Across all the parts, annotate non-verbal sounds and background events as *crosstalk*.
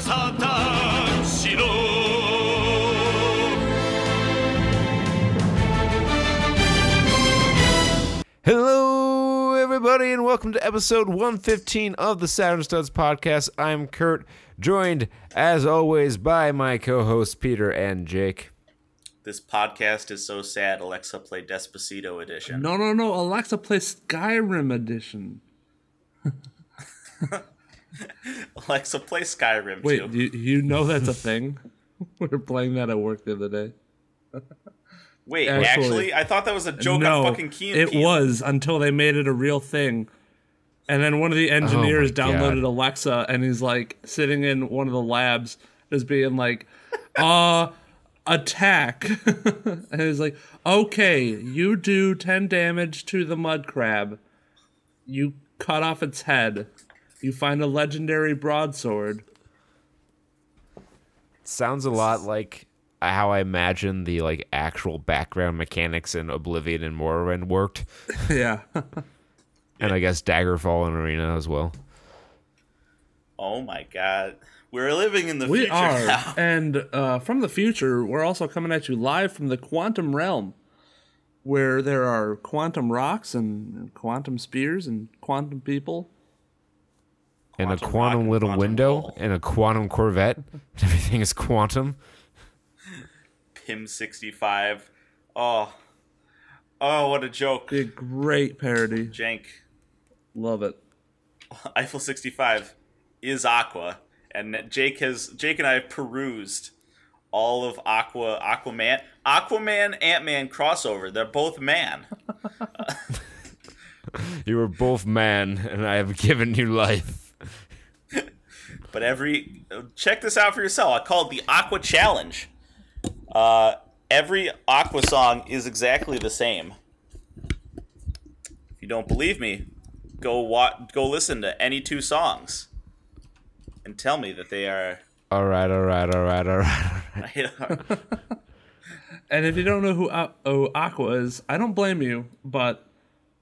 サタしろ Hello, everybody, and welcome to episode 115 of the Saturn Studs podcast. I'm Kurt, joined as always by my co hosts Peter and Jake. This podcast is so sad. Alexa, play Despacito edition. No, no, no. Alexa, play Skyrim edition. *laughs* *laughs* Alexa, play Skyrim Wait, too. you, you know that's a thing? we *laughs* were playing that at work the other day. *laughs* Wait, actually- actually, I thought that was a joke no, on fucking Key and it Peele. was until they made it a real thing. And then one of the engineers Oh downloaded God. Alexa, and he's like sitting in one of the labs, just being like, "Uh, attack!" and he's like, "Okay, you do ten damage to the mud crab. You cut off its head. You find a legendary broadsword." Sounds a lot like how I imagine the like actual background mechanics in Oblivion and Morrowind worked, *laughs* yeah. and I guess Daggerfall and Arena as well. Oh my god, we're living in the We future are. now. *laughs* And uh, from the future, we're also coming at you live from the quantum realm, where there are quantum rocks and, and quantum spears and quantum people. And a Quantum quantum and little quantum window roll. and a quantum Corvette. *laughs* *laughs* Everything is quantum. Pim sixty five. Oh, oh, what a joke, a great parody. Jank. Love it. *laughs* Eiffel sixty five is Aqua, and Jake has Jake and I have perused all of Aqua Aquaman Aquaman Ant Man crossover. They're both man. You were both man, and I have given you life. But every check this out for yourself. I call it the Aqua Challenge. Uh, every Aqua song is exactly the same. If you don't believe me, go wa- go listen to any two songs and tell me that they are. All right, all right, all right, all right. All right. *laughs* *laughs* And if you don't know who oh, Aqua is, I don't blame you, but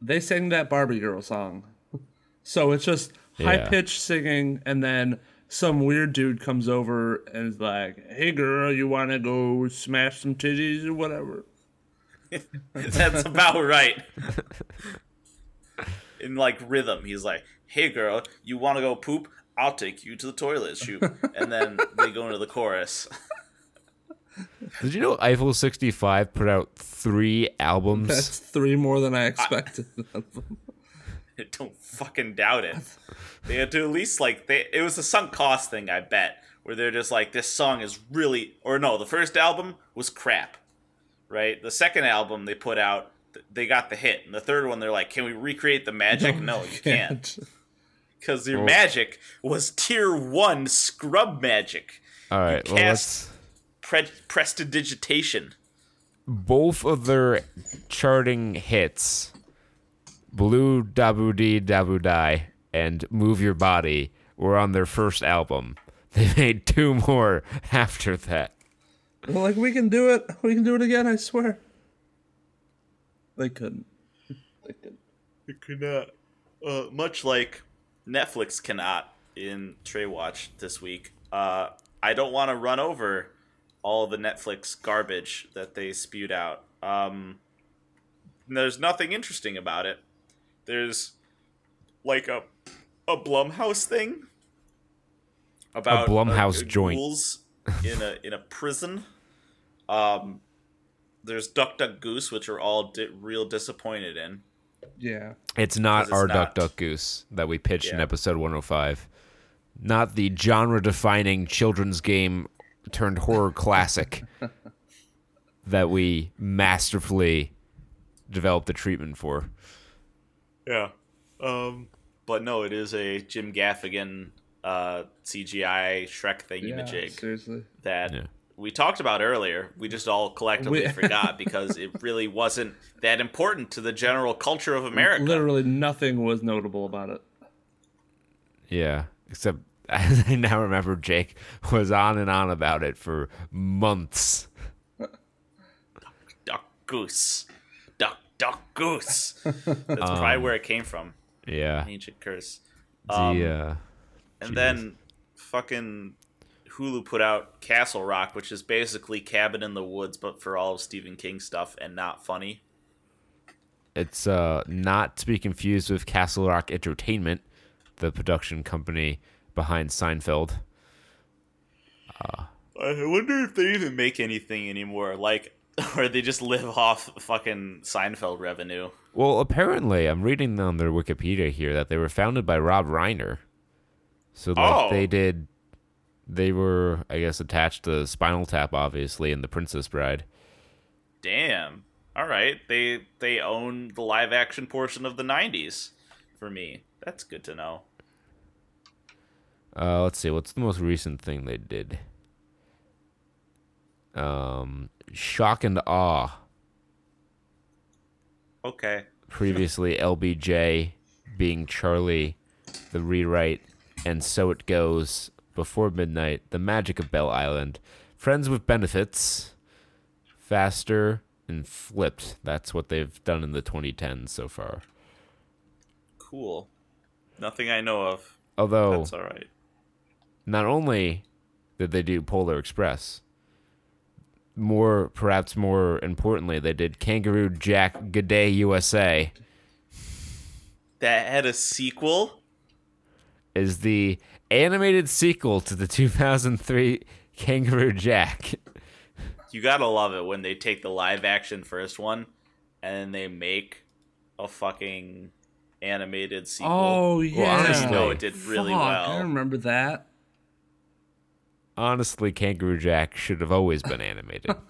they sang that Barbie Girl song. So it's just high Yeah. pitched singing, and then some weird dude comes over and is like, hey girl, you want to go smash some titties or whatever? *laughs* That's about right. *laughs* In like rhythm, he's like, "Hey girl, you want to go poop? I'll take you to the toilet, shoot." And then they go into the chorus. *laughs* Did you know Eiffel 65 put out three albums? That's three more than I expected. *laughs* Don't fucking doubt it. They had to at least like they. It was a sunk cost thing, I bet, where they're just like, "This song is really," or no, the first album was crap, right? The second album they put out, they got the hit, and the third one they're like, "Can we recreate the magic?" No, you can't. because your magic was tier one scrub magic. All right, well, cast- let's. Pre- prestidigitation. Both of their charting hits, Blue Dabu Dee Dabu Die and Move Your Body, were on their first album. *laughs* They made two more *laughs* after that. Well, like we can do it. We can do it again. I swear. They couldn't. *laughs* They couldn't. It could not. Uh, much like Netflix cannot in Trey Watch this week. Uh, I don't want to run over all the Netflix garbage that they spewed out. Um, there's nothing interesting about it. There's like a a Blumhouse thing about a Blumhouse uh, joint. in a in a prison. Um, there's Duck Duck Goose, which are all di- real disappointed in. Yeah. It's not it's our not. Duck Duck Goose that we pitched in Yeah. episode 105. Not the genre defining children's game turned horror classic *laughs* that we masterfully developed the treatment for. Yeah. Um, but no, it is a Jim Gaffigan uh, CGI Shrek Yeah. thingamajig Seriously. that Yeah. we talked about earlier. We just all collectively We- *laughs* forgot because it really wasn't that important to the general culture of America. Literally nothing was notable about it. Yeah, except *laughs* I now remember Jake was on and on about it for months. Duck Goose. Duck, goose. *laughs* That's probably where it came from. Yeah. Ancient curse. The, Um, uh, and then fucking Hulu put out Castle Rock, which is basically Cabin in the Woods, but for all of Stephen King stuff and not funny. It's uh, not to be confused with Castle Rock Entertainment, the production company behind Seinfeld. I wonder if they even make anything anymore, like, *laughs* or they just live off fucking Seinfeld revenue. Well, apparently, I'm reading on their Wikipedia here that they were founded by Rob Reiner. So like Oh. they did, they were I guess attached to Spinal Tap, obviously, and The Princess Bride. Damn. All right, they they own the live action portion of the '90s. For me, that's good to know. Uh, let's see, what's the most recent thing they did? Um, Shock and Awe. Okay. Previously, LBJ being Charlie, the rewrite, and So It Goes, Before Midnight, The Magic of Bell Island, Friends with Benefits, Faster, and Flipped. That's what they've done in the 2010s so far. Cool. Nothing I know of. Although, That's all right. not only did they do Polar Express, more, perhaps more importantly, they did Kangaroo Jack Good Day USA. That had a sequel. is the animated sequel to the 2003 Kangaroo Jack. You gotta love it when they take the live action first one and then they make a fucking animated sequel. Oh yeah, honestly, No, it did really Fuck, well. I remember that. Honestly, Kangaroo Jack should have always been animated. *laughs*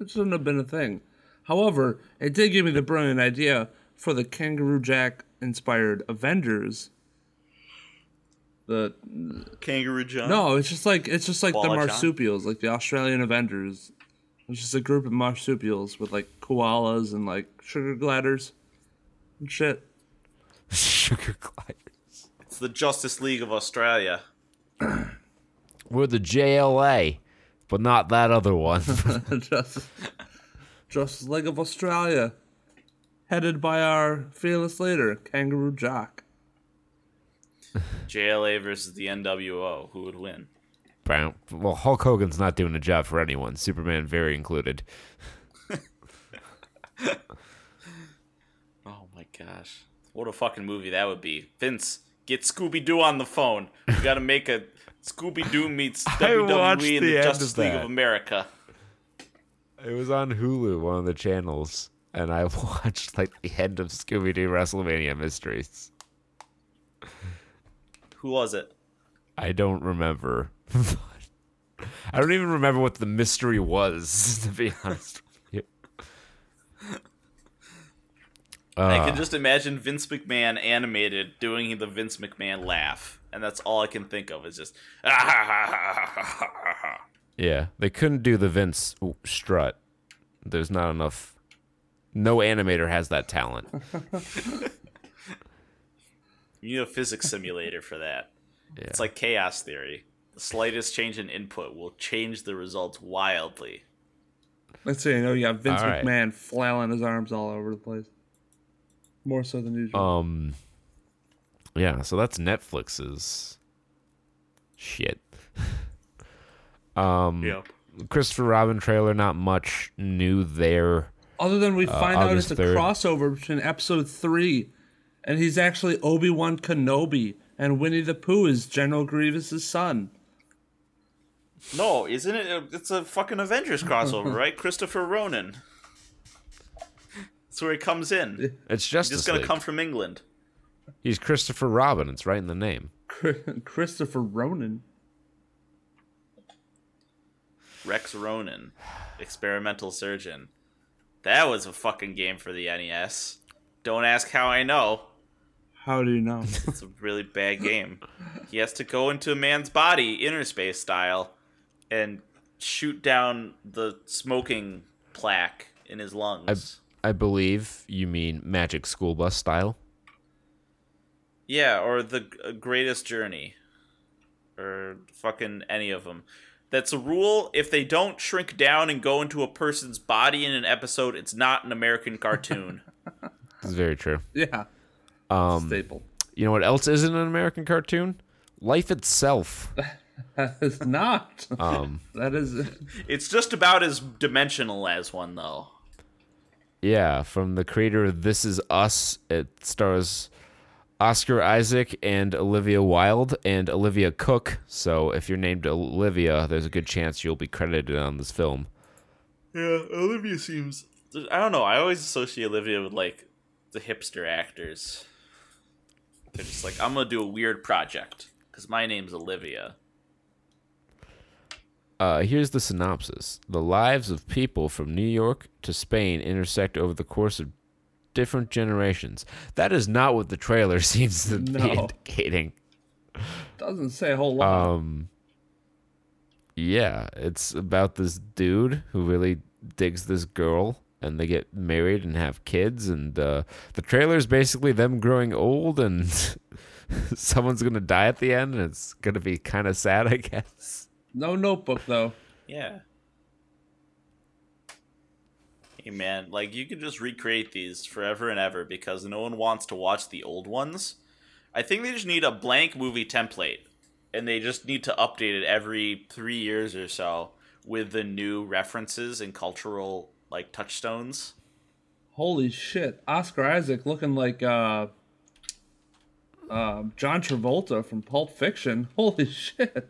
It shouldn't have been a thing. However, it did give me the brilliant idea for the Kangaroo Jack inspired Avengers. The Kangaroo John. no, it's just like it's just like the Koala John? marsupials, like the Australian Avengers. It's just a group of marsupials with like koalas and like sugar gliders and shit. *laughs* Sugar gliders. It's the Justice League of Australia. *clears throat* We're the JLA, but not that other one. *laughs* *laughs* just, Justice League of Australia, headed by our fearless leader, Kangaroo Jack. JLA versus the NWO. Who would win? Well, Hulk Hogan's not doing a job for anyone, Superman very included. *laughs* Oh my gosh. What a fucking movie that would be. Vince, get Scooby Doo on the phone. We gotta make a Scooby Doo meets *laughs* WWE and the the Justice of League of America. It was on Hulu, one of the channels, and I *laughs* watched like the end of Scooby Doo WrestleMania Mysteries. Who was it? I don't remember. *laughs* I don't even remember what the mystery was, to be honest with you. I Uh, can just imagine Vince McMahon animated doing the Vince McMahon laugh, and that's all I can think of is just *laughs* yeah, they couldn't do the Vince strut. There's not enough. No animator has that talent. *laughs* You need a physics simulator for that. Yeah. It's like chaos theory. The slightest change in input will change the results wildly. Let's see, you know, you got Vince All right. McMahon flailing his arms all over the place. More so than usual. Um, yeah, so that's Netflix's shit. *laughs* um, Yep. Christopher Robin trailer, not much new there. Other than we find out it's August a 3rd. crossover between episode three, and he's actually Obi Wan Kenobi, and Winnie the Pooh is General Grievous's son. No, isn't it? It's a fucking Avengers crossover, *laughs* right? Christopher Ronan. That's where he comes in. It's just He's Justice just gonna League. come from England. He's Christopher Robin. It's right in the name. Christopher Ronan. Rex Ronan, experimental surgeon. That was a fucking game for the NES. Don't ask how I know. How do you know? *laughs* It's a really bad game. He has to go into a man's body, inner space style, and shoot down the smoking plaque in his lungs. I believe you mean Magic School Bus style. Yeah, or the Greatest Journey, or fucking any of them. That's a rule. If they don't shrink down and go into a person's body in an episode, it's not an American cartoon. *laughs* It's very true. yeah. Um, Staple. you know what else isn't an American cartoon? Life itself. *laughs* That is not. Um, *laughs* That is. It's just about as dimensional as one, though. yeah, from the creator of This Is Us. It stars Oscar Isaac and Olivia Wilde and Olivia Cooke. So if you're named Olivia, there's a good chance you'll be credited on this film. Yeah, Olivia seems. I don't know. I always associate Olivia with like the hipster actors. They're just like, I'm gonna do a weird project because my name's Olivia. Uh, here's the synopsis. The lives of people from New York to Spain intersect over the course of different generations. That is not what the trailer *laughs* seems to be indicating. Doesn't say a whole lot. Um, yeah, it's about this dude who really digs this girl, and they get married and have kids. And uh, the trailer is basically them growing old, and *laughs* someone's gonna die at the end, and it's gonna be kind of sad, I guess. no notebook though. Yeah. Man, like you can just recreate these forever and ever because no one wants to watch the old ones. I think they just need a blank movie template and they just need to update it every 3 years or so with the new references and cultural like touchstones. Holy shit! Oscar Isaac looking like uh, uh, John Travolta from Pulp Fiction. *laughs* Holy shit!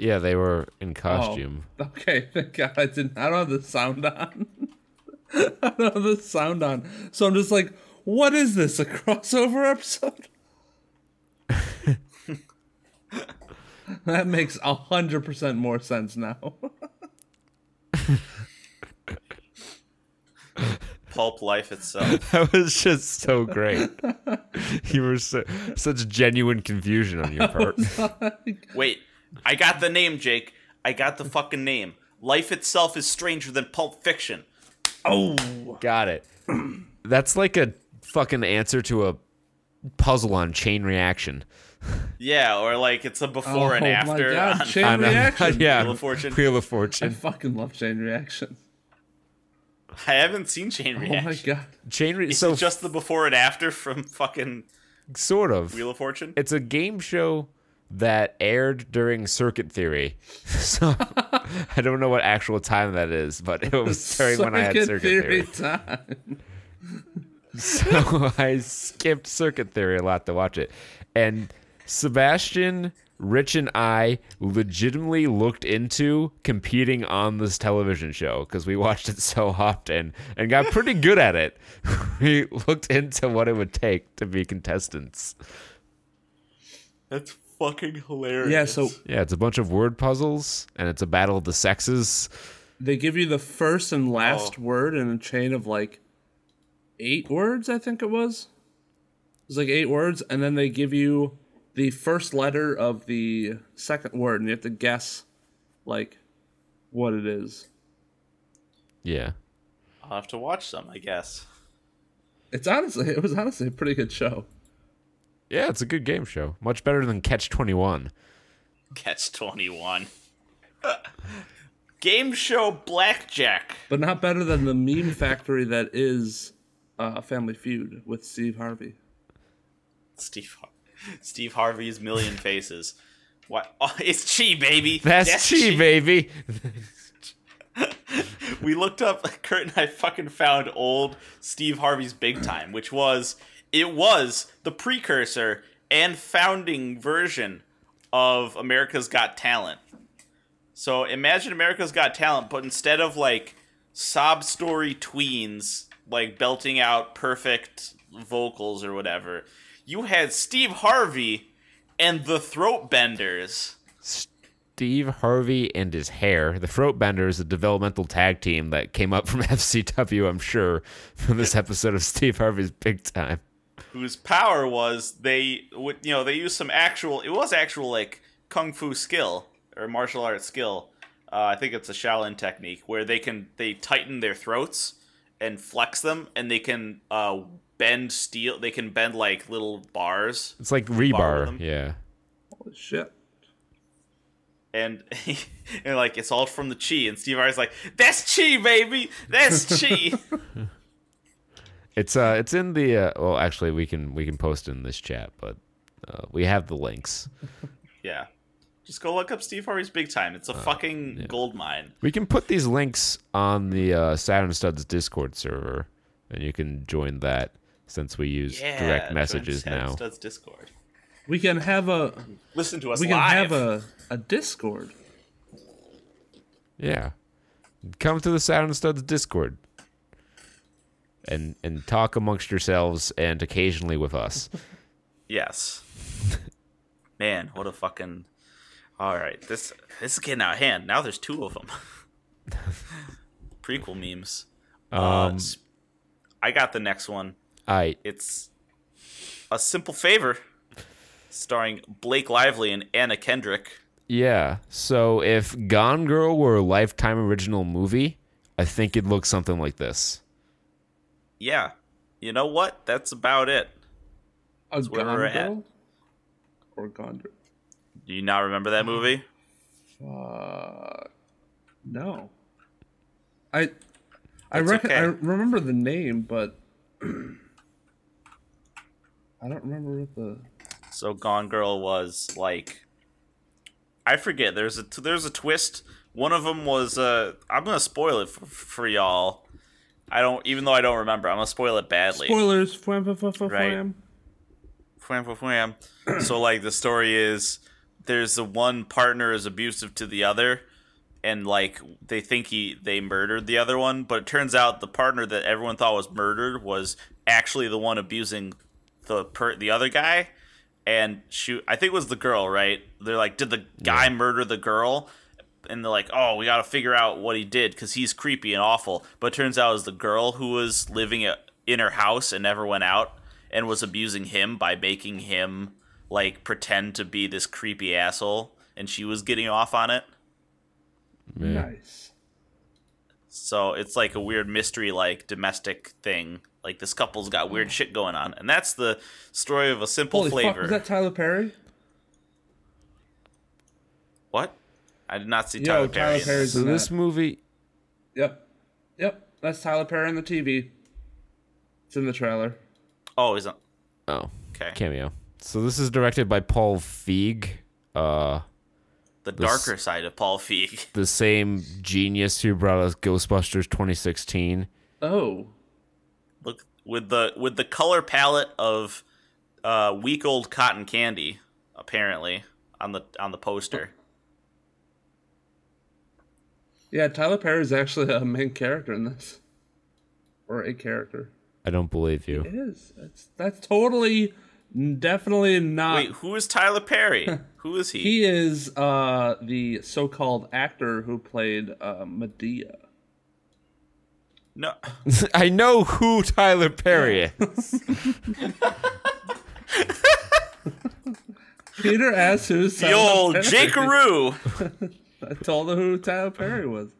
Yeah, they were in oh, costume. Oh, okay, *laughs* thank God I didn't. I don't have the sound on. *laughs* I don't have the sound on, so I'm just like, what is this? A *laughs* crossover episode? that makes a hundred percent more sense now. Pulp life itself. That was just so great. you were so, such genuine confusion on your part. Wait, I got the name, Jake. I got the fucking name. Life itself is stranger than Pulp Fiction. oh, Got it. That's like a fucking answer to a puzzle on chain reaction. Yeah, or like it's a before and Oh my after. God, on- Chain I know. *laughs* reaction. yeah, Wheel of Fortune. Wheel of Fortune. I Fortune. fucking love chain reaction. I haven't seen Chain Reaction. Oh my god. Chain re- Is so just the before and after from fucking sort of. Wheel of Fortune? It's a game show that aired during Circuit Theory. *laughs* So *laughs* I don't know what actual time that is, but it was *laughs* during when I had Circuit Circuit Theory. time. So I skipped Circuit Theory a lot to watch it. And Sebastian, Rich, and I legitimately looked into competing on this television show because we watched it so often and got pretty good at it. We looked into what it would take to be contestants. That's fucking hilarious. Yeah, so Yeah, it's a bunch of word puzzles and it's a battle of the sexes. they give you the first and last Oh. word in a chain of like eight words, I think it was. It was like eight words, and then they give you the first letter of the second word, and you have to guess like what it is. Yeah. I'll have to watch some, I guess. It's honestly, it was honestly a pretty good show. Yeah, it's a good game show. Much better than Catch 21. Catch 21. *laughs* Game show Blackjack. but not better than the meme factory that is uh, Family Feud with Steve Harvey. Steve Har- Steve Harvey's Million Faces. What? *laughs* Oh, it's Chi, baby. That's, chi, baby. *laughs* we looked up Kurt and I fucking found old Steve Harvey's Big Time, which was it was the precursor and founding version of America's Got Talent. So imagine America's Got Talent, but instead of like sob story tweens like belting out perfect vocals or whatever, you had Steve Harvey and the Throat Benders. Steve Harvey and his hair. The Throat Benders, a developmental tag team that came up from *laughs* FCW, I'm sure, from this episode of Steve Harvey's Big Time. Whose power was they would you know they used some actual it was actual like kung fu skill or martial arts skill uh, i think it's a shaolin technique where they can they tighten their throats and flex them and they can uh, bend steel they can bend like little bars It's like rebar. Yeah. Holy shit. and *laughs* and like it's all from the chi and steve Harvey's like that's chi baby that's chi *laughs* It's uh it's in the uh, well actually we can we can post in this chat, but uh, we have the links. *laughs* yeah Just go look up Steve Harvey's Big Time. It's a fucking gold mine. We can put these links on the uh, Saturn Studs Discord server, and you can join that since we use Yeah, direct join messages Saturn now. Studs Discord. We can have a Listen to us we can live. have a, a Discord. Yeah. Come to the Saturn Studs Discord. And and talk amongst yourselves and occasionally with us. *laughs* Yes. Man, what a fucking. All right, this this is getting out of hand. Now there's two of them. *laughs* Prequel memes. uh, Um, s- I got the next one. I It's a simple favor, starring Blake Lively and Anna Kendrick. yeah. So if Gone Girl were a lifetime original movie, I think it'd look something like this. Yeah, you know what? That's about it. A where Gone we're at. Girl? Or Gone Girl? Do you not remember that movie? Uh, no. I I That's reckon I remember the name, but *clears throat* I don't remember what the. So Gone Girl was like, I forget. There's a there's a twist. One of them was uh, I'm gonna spoil it for, for y'all. I don't, even though I don't remember, I'm gonna spoil it badly. Spoilers. Fwam, fwam, fwam, fwam, Right. fwam. Wham, wham, wham. so like the story is there's the one partner is abusive to the other and like they think he they murdered the other one but it turns out the partner that everyone thought was murdered was actually the one abusing the per the other guy and shoot i think it was the girl right they're like did the guy murder the girl and they're like oh we gotta figure out what he did because he's creepy and awful but it turns out it was the girl who was living in her house and never went out and was abusing him by making him like pretend to be this creepy asshole and she was getting off on it Nice. so it's like a weird mystery like domestic thing like this couple's got weird hmm. shit going on and that's the story of a simple Holy flavor fuck! Was that Tyler Perry? what i did not see Yo, tyler perry Tyler in this. Perry's So in this that. movie Yep. Yep. That's Tyler Perry on the TV. It's in the trailer. oh he's on oh, okay cameo. So this is directed by Paul Feig, uh the darker side of paul feig *laughs* the same genius who brought us Ghostbusters 2016. Oh. look with the with the color palette of uh week old cotton candy apparently on the on the poster Yeah, Tyler Perry is actually a main character in this. Or a character. I don't believe you. It is. That's that's totally definitely not wait who is tyler perry *laughs* who is he, He is uh, the so-called actor who played uh, Madea. no *laughs* I know who Tyler Perry is. *laughs* Peter asks who's the old Perry. Jakearoo I told her who Tyler Perry was,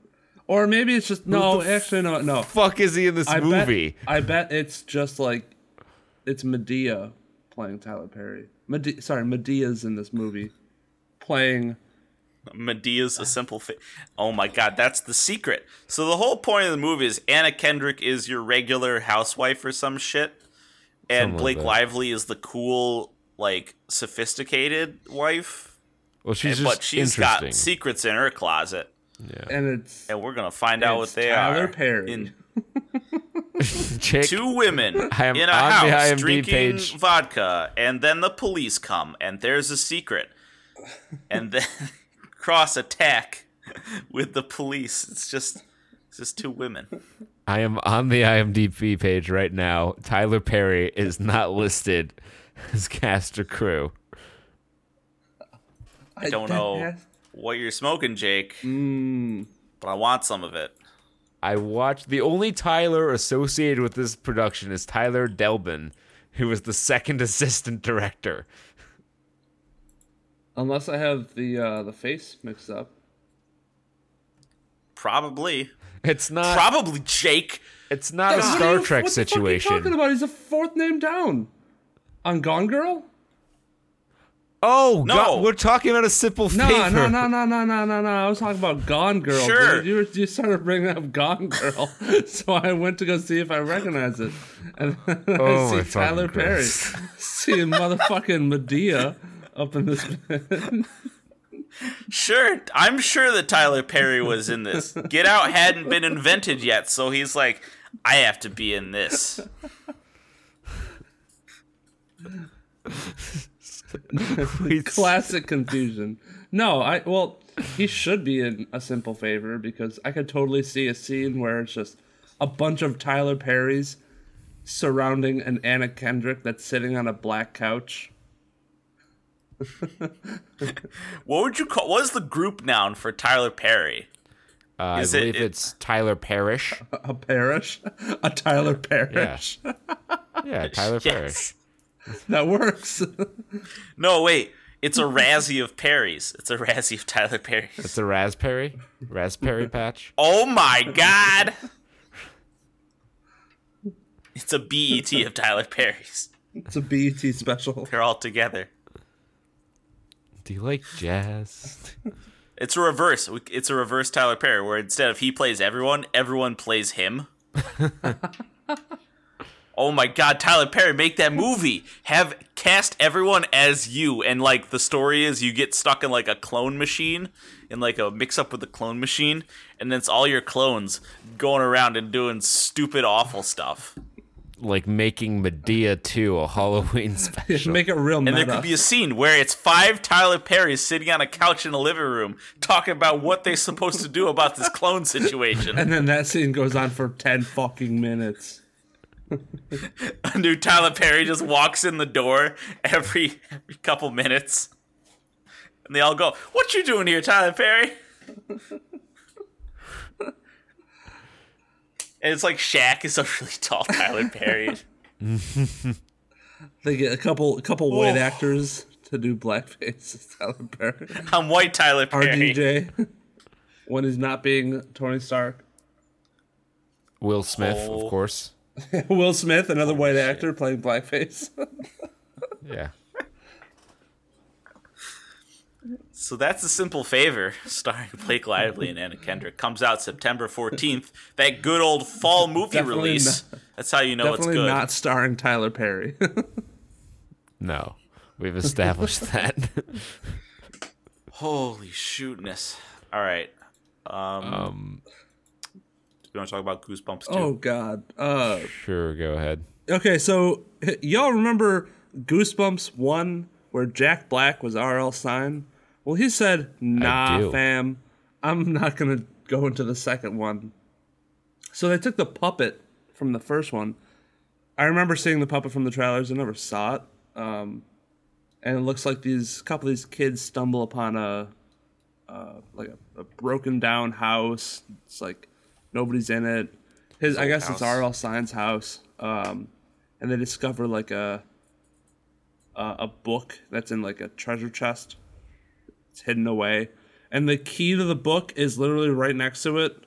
or maybe it's just no. Actually, no, no. Fuck is he in this I movie? Bet, I bet it's just like it's Madea playing Tyler Perry. Madea, sorry, Madea's in this movie playing. Madea's a simple fa- Oh my god, that's the secret. So the whole point of the movie is Anna Kendrick is your regular housewife or some shit, and Something Blake that. Lively is the cool, like sophisticated wife. Well, she's And- just but she's interesting. got secrets in her closet, And it's and we're gonna find out what they Tyler are. Perry. In *laughs* Chick, two women *laughs* I am in a house IMDb drinking page. vodka, and then the police come, and there's a secret, and then *laughs* cross attack with the police. It's just, it's just two women. I am on the IMDb page right now. Tyler Perry is not listed as cast or crew. I don't know what you're smoking, Jake, but I want some of it. I watched the only Tyler associated with this production is Tyler Delbin, who was the second *laughs* assistant director. Unless I have the uh, the face mixed up. Probably, It's not. probably Jake. it's not a Star you- Trek what the fuck are you situation. talking about? He's a fourth name down. On Gone Girl? Oh No. God, we're talking about a simple No, favor. no, no, no, no, no, no, no. I was talking about Gone Girl. Sure. Dude. You, were, you started bringing up Gone Girl, *laughs* so I went to go see if I recognize it, and *laughs* Oh, I see Tyler Perry, *laughs* seeing motherfucking Madea up in this. Sure, I'm sure that Tyler Perry was in this. Get Out hadn't been invented yet, so he's like, I have to be in this. *laughs* Classic confusion. No, I well, he should be in a simple favor because I could totally see a scene where it's just a bunch of Tyler Perrys surrounding an Anna Kendrick that's sitting on a black couch. *laughs* What would you call? What is the group noun for Tyler Perry? Uh, I Is it- believe it- it's Tyler Parrish. A parish? *laughs* A Tyler Parish. Yeah, Tyler Parrish. Yes. *laughs* That works. *laughs* No, wait. It's a Razzie of Perrys. It's a Razzie of Tyler Perry's. It's a raspberry, raspberry *laughs* patch. Oh my god! It's a BET of Tyler Perry's. it's a BET special. They're all together. Do you like jazz? It's a reverse. It's a reverse Tyler Perry, where instead of he plays everyone, everyone plays him. Oh my god, Tyler Perry, make that movie. Have cast everyone as you, and like the story is you get stuck in like a clone machine, in like a mix up with the clone machine, and then it's all your clones going around and doing stupid, awful stuff. like making Madea 2 a Halloween *laughs* special. Make it real meta. And there could be a scene where it's five Tyler Perrys sitting on a couch in a living room talking about what they're supposed to do about this clone situation. *laughs* and then that scene goes on for 10 fucking minutes. *laughs* A new Tyler Perry just walks in the door every, every couple minutes. And they all go, What you doing here, Tyler Perry? *laughs* and it's like Shaq is a really tall Tyler Perry. *laughs* They get a couple a couple white Oh. actors to do blackface as Tyler Perry. I'm white Tyler Perry. RDJ. when he's not being Tony Stark. Will Smith, Oh. of course. *laughs* Will Smith, another white actor playing blackface. *laughs* Yeah. So that's a simple favor, *laughs* starring Blake Lively and Anna Kendrick. Comes out September 14th. That good old fall movie Definitely release. That's how you know it's Definitely good. not starring Tyler Perry. No. We've established that. Holy shootness. All right. Um, um, do you want to talk about Goosebumps too? oh God. Uh, sure, go ahead. okay, so h- y'all remember Goosebumps one where Jack Black was R.L. Stine? Well, he said, "Nah, fam, I'm not gonna go into the second one." So they took the puppet from the first one. I remember seeing the puppet from the trailers. I never saw it. Um, and it looks like these couple of these kids stumble upon a uh, like a, a broken down house. It's like nobody's in it. His, I old guess it's. R.L. Stine's house. Um, and they discover like a, a a book that's in like a treasure chest. It's hidden away, and the key to the book is literally right next to it.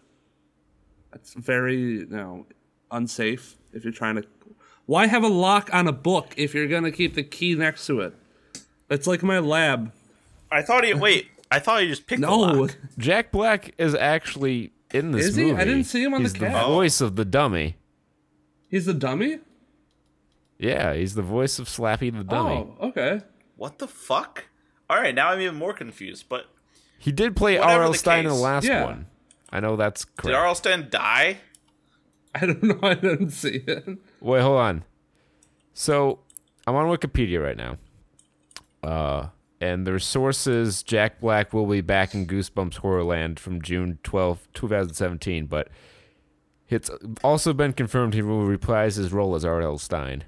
It's very you know unsafe if you're trying to. Why have a lock on a book if you're gonna keep the key next to it? It's like my lab. I thought he wait. I thought he just picked the No, lock. *laughs* Jack Black is actually in this Is he? I didn't see him on the he's cast. voice of the dummy. he's the dummy. Yeah, he's the voice of Slappy the dummy. Oh, okay. What the fuck? All right, now I'm even more confused. But He did play Whatever R.L. the Stine in the last Yeah. one. I know that's correct. did correct. R.L. Stine die? I don't know. *laughs* I didn't see it. Wait, hold on. So I'm on Wikipedia right now. Uh, and their sources Jack Black will be back in Goosebumps Horrorland from June 12, 2017, but it's also been confirmed he will reprise his role as R.L. Stine.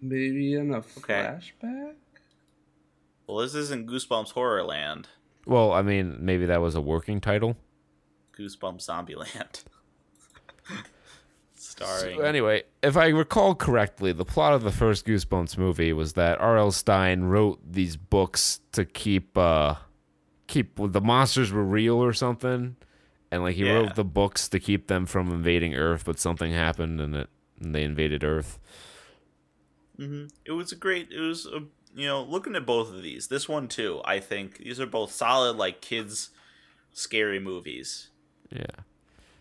Maybe in a Okay. flashback. Well, this isn't Goosebumps Horrorland. Well, I mean, maybe that was a working title. Goosebumps Zombieland. *laughs* Starring. So anyway, if I recall correctly, the plot of the first Goosebumps movie was that R.L. Stine wrote these books to keep uh keep the monsters were real or something, and like he Yeah. wrote the books to keep them from invading Earth, but something happened and it and they invaded Earth. it was a great. It was a, you know looking at both of these. This one too. I think these are both solid like kids scary movies. Yeah,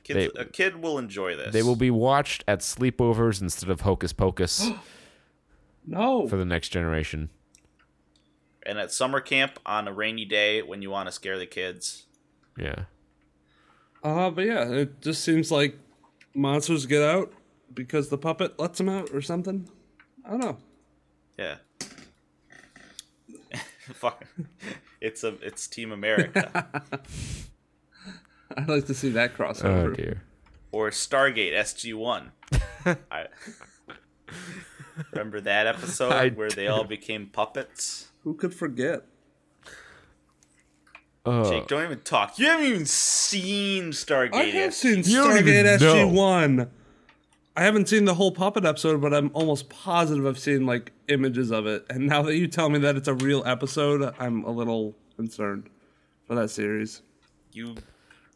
Kids, They- a kid will enjoy this. they will be watched at sleepovers instead of Hocus Pocus *gasps* No. for the next generation. and at summer camp on a rainy day when you want to scare the kids. Yeah. Uh, but yeah, it just seems like monsters get out because the puppet lets them out or something. I don't know. Yeah. *laughs* Fuck. It's a it's Team America *laughs* *laughs* I'd like to see that crossover. Oh dear. or Stargate SG One. *laughs* I remember that episode I where they all became puppets. Who could forget? Oh, Jake, don't even talk. You haven't even seen Stargate. I have seen you Stargate SG One. I haven't seen the whole puppet episode, but I'm almost positive I've seen like images of it. And now that you tell me that it's a real episode, I'm a little concerned for that series. You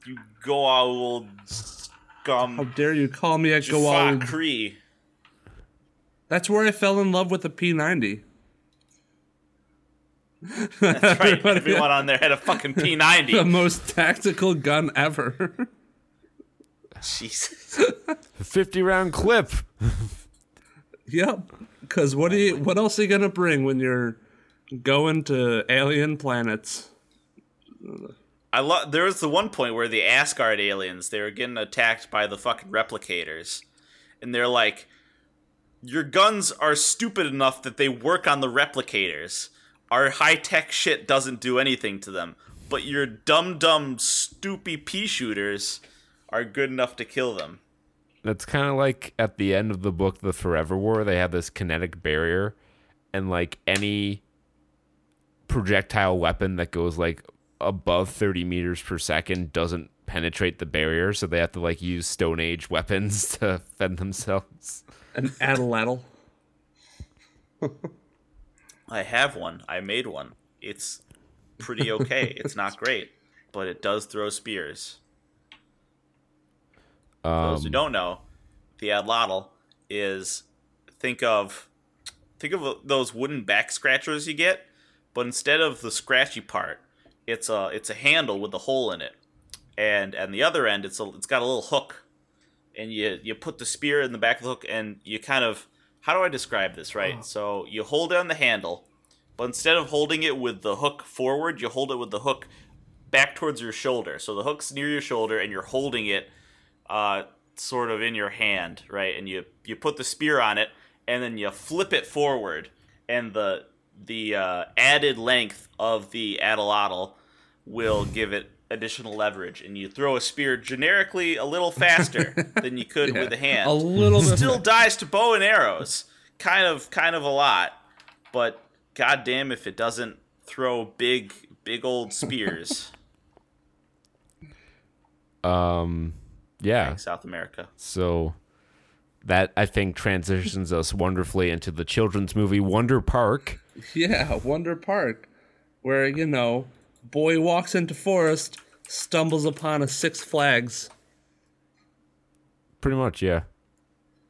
you Goa'uld scum How dare you call me a Jaffa Goa'uld? Kree. That's where I fell in love with the P90. That's right. *laughs* Everyone on there had a fucking P90. the most tactical gun ever. Jesus. fifty round clip. *laughs* yep. Because what do you? What else are you gonna bring when you're going to alien planets? I love. There was the one point where the Asgard aliens they were getting attacked by the fucking replicators, and they're like, "Your guns are stupid enough that they work on the replicators. Our high tech shit doesn't do anything to them, but your dumb dumb stoopy pea shooters are good enough to kill them." That's kind of like at the end of the book, The Forever War. They have this kinetic barrier, and like any projectile weapon that goes like above 30 meters per second doesn't penetrate the barrier, so they have to like use Stone Age weapons *laughs* to fend themselves. An atlatl. *laughs* I have one. I made one. It's pretty okay. *laughs* it's not great, but it does throw spears. For those who Um, don't know, the atlatl is think of think of those wooden back scratchers you get, but instead of the scratchy part, it's a it's a handle with a hole in it, and and the other end it's a it's got a little hook, and you you put the spear in the back of the hook, and you kind of how do I describe this right? So you hold on the handle, but instead of holding it with the hook forward, you hold it with the hook back towards your shoulder. So the hook's near your shoulder, and you're holding it uh, sort of in your hand, right? And you you put the spear on it, and then you flip it forward, and the the uh, added length of the atlatl will give it additional leverage, and you throw a spear generically a little faster *laughs* than you could with a hand. A little bit. Still dies to bow and arrows, kind of kind of a lot, but goddamn if it doesn't throw big big old spears. *laughs* um, yeah. South America. So that I think transitions us wonderfully into the children's movie Wonder Park. Yeah, Wonder Park, where you know, boy walks into forest, stumbles upon a Six Flags. Pretty much, yeah.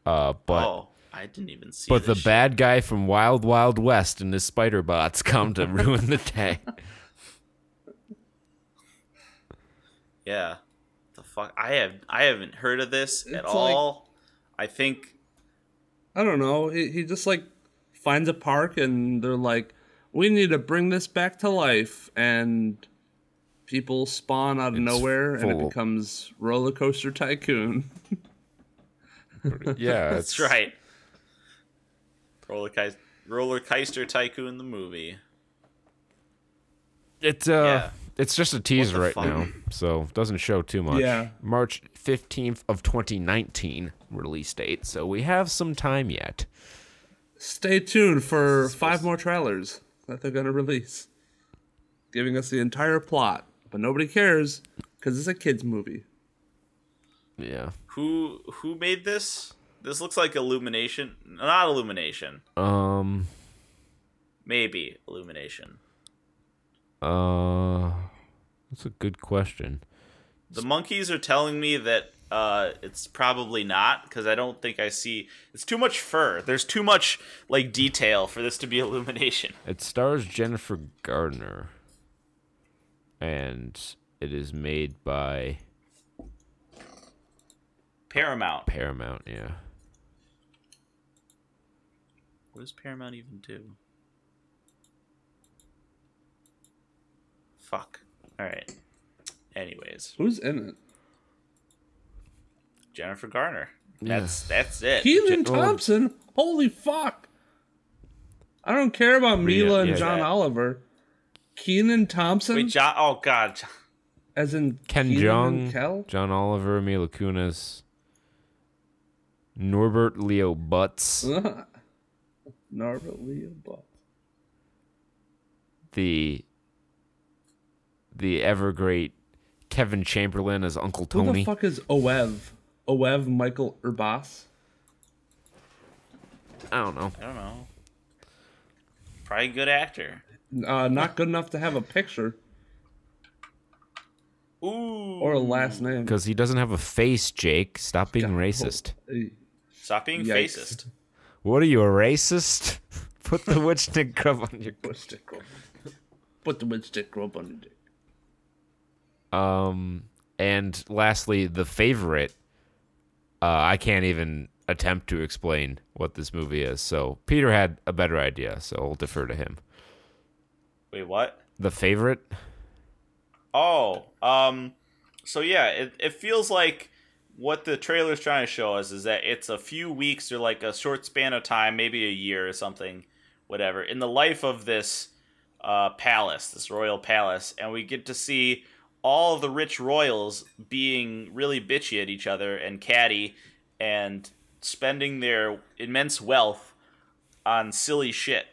Uh, but oh, I didn't even see. but the shit. bad guy from Wild Wild West and his spider bots *laughs* come to ruin the day. Yeah. The fuck I have I haven't heard of this at like- all. I think I don't know. He, he just like finds a park, and they're like, "We need to bring this back to life," and people spawn out of It's nowhere, and it becomes Roller Coaster Tycoon. *laughs* Yeah, that's it's right. Roller Kei- Roller Coaster Tycoon the movie. It's uh, Yeah. it's just a teaser right fuck? now, so doesn't show too much. Yeah. March fifteenth of twenty nineteen release date, so we have some time yet. Stay tuned for five more trailers that they're gonna release, giving us the entire plot. But nobody cares because it's a kids movie. Yeah. Who who made this? This looks like Illumination. Not Illumination. Um. Maybe Illumination. Uh. That's a good question. The monkeys are telling me that uh, it's probably not because I don't think I see. It's too much fur. There's too much like detail for this to be *laughs* Illumination. It stars Jennifer Gardner, and it is made by Paramount. Paramount. Yeah. What does Paramount even do? Fuck. All right. Anyways, Who's in it? Jennifer Garner. That's that's it. Keelan well- Thompson. Holy fuck! I don't care about Mila and yeah, John that- Oliver. Kenan Thompson, Wait, John. Oh God. as in Ken Keenan Jeong, and Kel. John Oliver, Mila Kunis, Norbert Leo Butz, *laughs* Norbert Leo Butt. the the ever great Kevin Chamberlin as Uncle Tony. Who the fuck is Oev? Oev Michael Urbas. I don't know. I don't know. Probably a good actor. Uh, not good enough to have a picture Ooh. or a last name. Because he doesn't have a face, Jake. Stop being racist. Stop being Yikes. facist. What are you, a racist? *laughs* Put the witch stick grub on your. Put stick rub. Put the witch stick rub on your dick. Um, and lastly, the favorite. Uh, I can't even attempt to explain what this movie is. So Peter had a better idea, so I'll defer to him. Wait, what? The favorite? Oh, um, so yeah, it, it feels like what the trailer's trying to show us is that it's a few weeks or like a short span of time, maybe a year or something, whatever, in the life of this uh, palace, this royal palace, and we get to see all the rich royals being really bitchy at each other and catty and spending their immense wealth on silly shit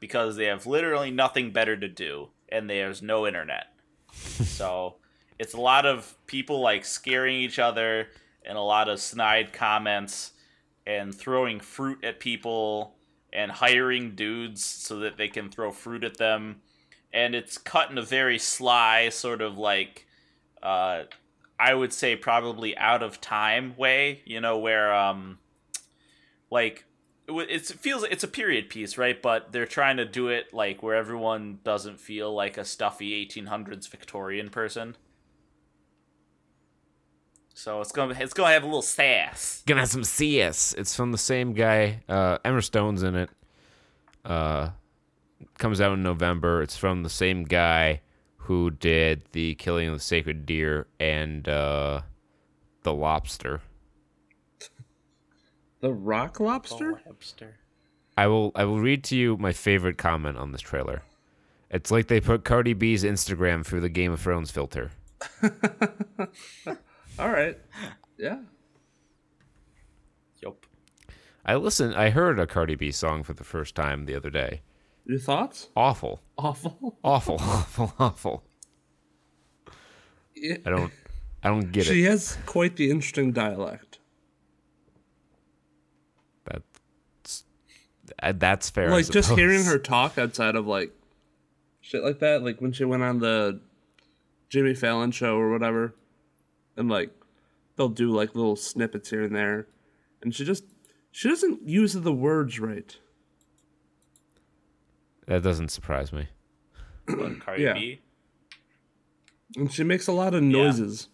because they have literally nothing better to do and there's no internet. *laughs* so it's a lot of people like scaring each other and a lot of snide comments and throwing fruit at people and hiring dudes so that they can throw fruit at them. And it's cut in a very sly, sort of like, uh, I would say probably out of time way, you know, where, um, like, it feels it's a period piece, right? But they're trying to do it like where everyone doesn't feel like a stuffy 1800s Victorian person. So it's gonna it's gonna have a little sass. Gonna have some CS. It's from the same guy. Uh, Emma Stone's in it. Uh, comes out in November. It's from the same guy who did the Killing of the Sacred Deer and uh, the Lobster. *laughs* The Rock Lobster? Webster. I will I will read to you my favorite comment on this trailer. It's like they put Cardi B's Instagram through the Game of Thrones filter. *laughs* All right. Yeah. Yup. I listened. I heard a Cardi B song for the first time the other day. Your thoughts? Awful, Awful. *laughs* awful, awful, awful. Yeah. I don't. I don't get She it. She has quite the interesting dialect. That's uh, that's fair. Like just hearing her talk outside of like shit like that, like when she went on the Jimmy Fallon show or whatever, and like they'll do like little snippets here and there, and she just she doesn't use the words right. That doesn't surprise me. What, *clears throat* Cardi Yeah. B? And she makes a lot of noises.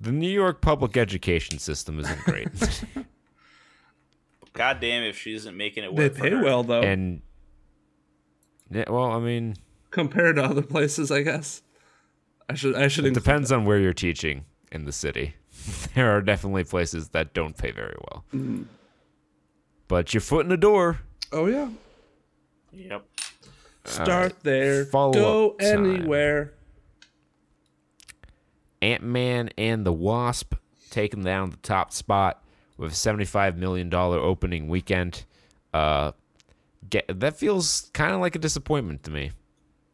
The New York public education system isn't great, *laughs* God damn if she isn't making it They work. for pay her. well though, and yeah, well, I mean, compared to other places, I guess. I should I should it include depends on where you're teaching in the city. *laughs* there are definitely places that don't pay very well. Mm-hmm. But your foot in the door. Oh yeah. Yep. Start there. follow Go up anywhere. Ant Man and the Wasp taking down the top spot with a $75 million opening weekend. Uh, get, that feels kind of like a disappointment to me.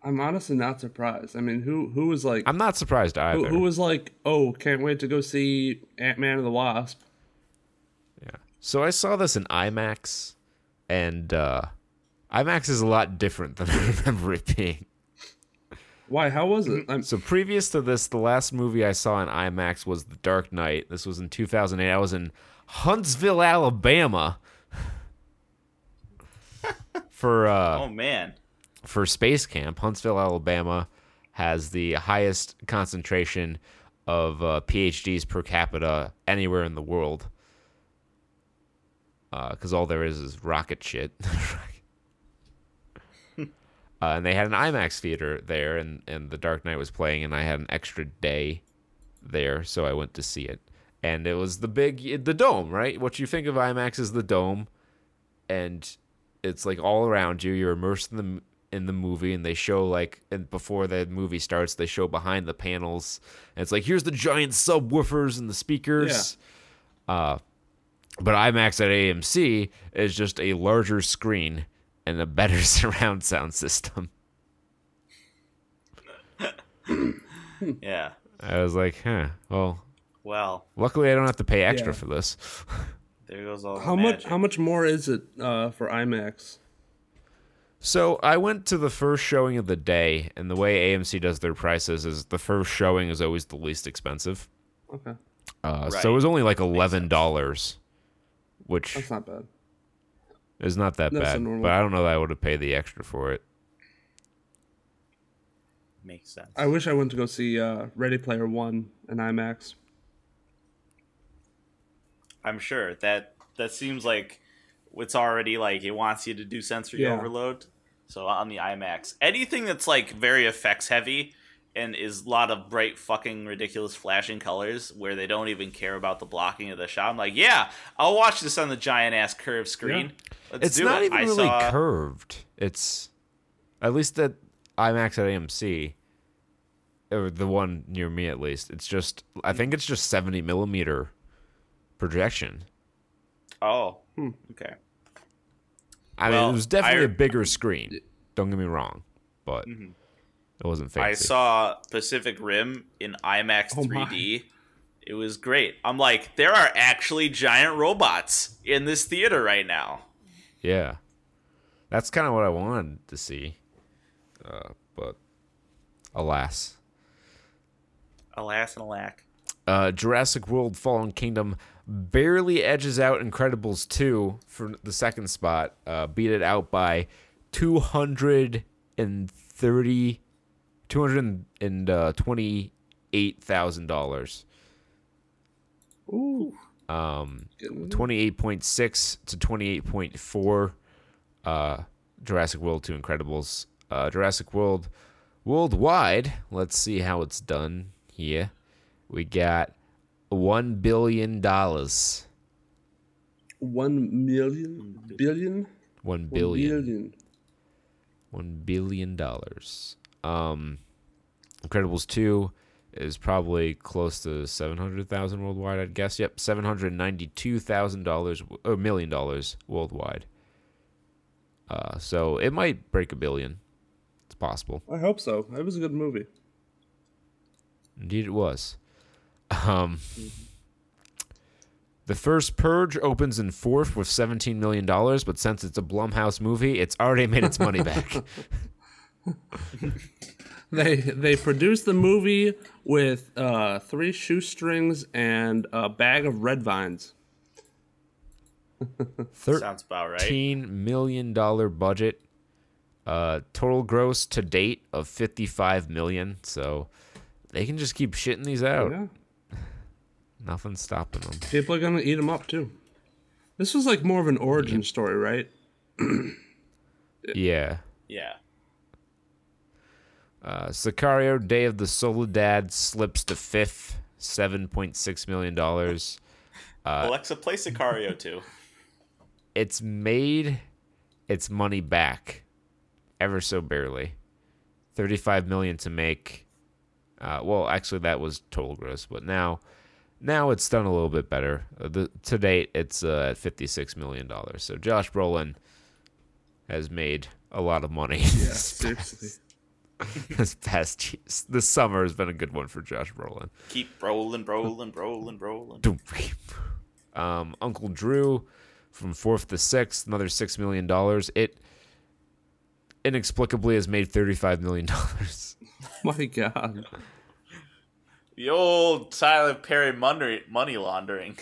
I'm honestly not surprised. I mean, who who was like I'm not surprised either. who, who was like, oh, can't wait to go see Ant Man and the Wasp. Yeah. So I saw this in IMAX, and uh, IMAX is a lot different than *laughs* I remember it being. Why? How was it? I'm, So previous to this, the last movie I saw in IMAX was The Dark Knight. This was in 2008. I was in Huntsville, Alabama, *laughs* for uh, Oh man. for space camp. Huntsville, Alabama, has the highest concentration of uh, PhDs per capita anywhere in the world. Because all there is is rocket shit. *laughs* Uh, and they had an IMAX theater there, and, and The Dark Knight was playing, and I had an extra day there, so I went to see it. And it was the big, the dome, right? What you think of IMAX is the dome, and it's like all around you. You're immersed in the in the movie, and they show like, and before the movie starts, they show behind the panels, and it's like here's the giant subwoofers and the speakers. yeah. Uh, but IMAX at AMC is just a larger screen and a better *laughs* surround sound system. *laughs* Yeah. I was like, huh. Well, Well, luckily I don't have to pay extra Yeah. for this. *laughs* there goes all the How much? How much more is it uh, for IMAX? So I went to the first showing of the day, and the way AMC does their prices is the first showing is always the least expensive. Okay, Uh, Right. So it was only like eleven dollars, which that's not bad. Is not that That's bad. normal- But I don't know that I would have paid the extra for it. Makes sense. I wish I went to go see uh, Ready Player One in IMAX. I'm sure that that seems like it's already like it wants you to do sensory Yeah. overload. So on the IMAX, anything that's like very effects heavy and is a lot of bright fucking ridiculous flashing colors where they don't even care about the blocking of the shot. I'm like, yeah, I'll watch this on the giant ass curved screen. Let's it's do not it. even I really saw, curved. It's at least at IMAX at AMC, or the one near me at least. It's just I think it's just seventy millimeter projection. Oh, hmm. okay. I mean, it was definitely I- a bigger screen. Don't get me wrong, but mm-hmm. It wasn't fancy. I saw Pacific Rim in IMAX Oh 3D. It was great. I'm like, there are actually giant robots in this theater right now. Yeah, that's kind of what I wanted to see, uh, but alas. Alas and alack. uh, Jurassic World Fallen Kingdom barely edges out Incredibles 2 for the second spot. Uh, beat it out by 230 $228,000. Ooh, Um, 28.6 to 28.4 uh, Jurassic World 2 Incredibles. Uh, Jurassic World worldwide, let's see how it's done here. We got $1 billion. $1 one million billion. One billion. billion. dollars. Um, Incredibles 2 is probably close to 700,000 worldwide, I'd guess. Yep, $792,000 or million dollars worldwide. Uh, so it might break a billion. It's possible. I hope so. It was a good movie. Indeed, it was. Um, the first Purge opens in fourth with $17 million, but since it's a Blumhouse movie, it's already made its money back. *laughs* *laughs* They they produced the movie with uh, three shoestrings and a bag of red vines. Sounds about right. $13 million budget. Uh, total gross to date of 55 million. So they can just keep shitting these out. Yeah, *laughs* Nothing's stopping them. people are gonna eat them up too. This was like more of an origin story, right? *clears throat* Yeah. Yeah. Uh, Sicario Day of the Soldado slips to fifth, $7.6 million. Uh, *laughs* Alexa, play Sicario 2. it's made its money back ever so barely 35 million to make uh, well actually that was total gross but now now it's done a little bit better uh, the, to date it's uh, at 56 million dollars so josh brolin has made a lot of money Yeah, *laughs* seriously. *laughs* this past this summer has been a good one for josh brolin Keep rolling, rolling, rolling, rolling. um, Uncle Drew from fourth to sixth, another six million dollars. It inexplicably has made thirty-five million dollars. *laughs* My God. The old Tyler Perry money, money laundering.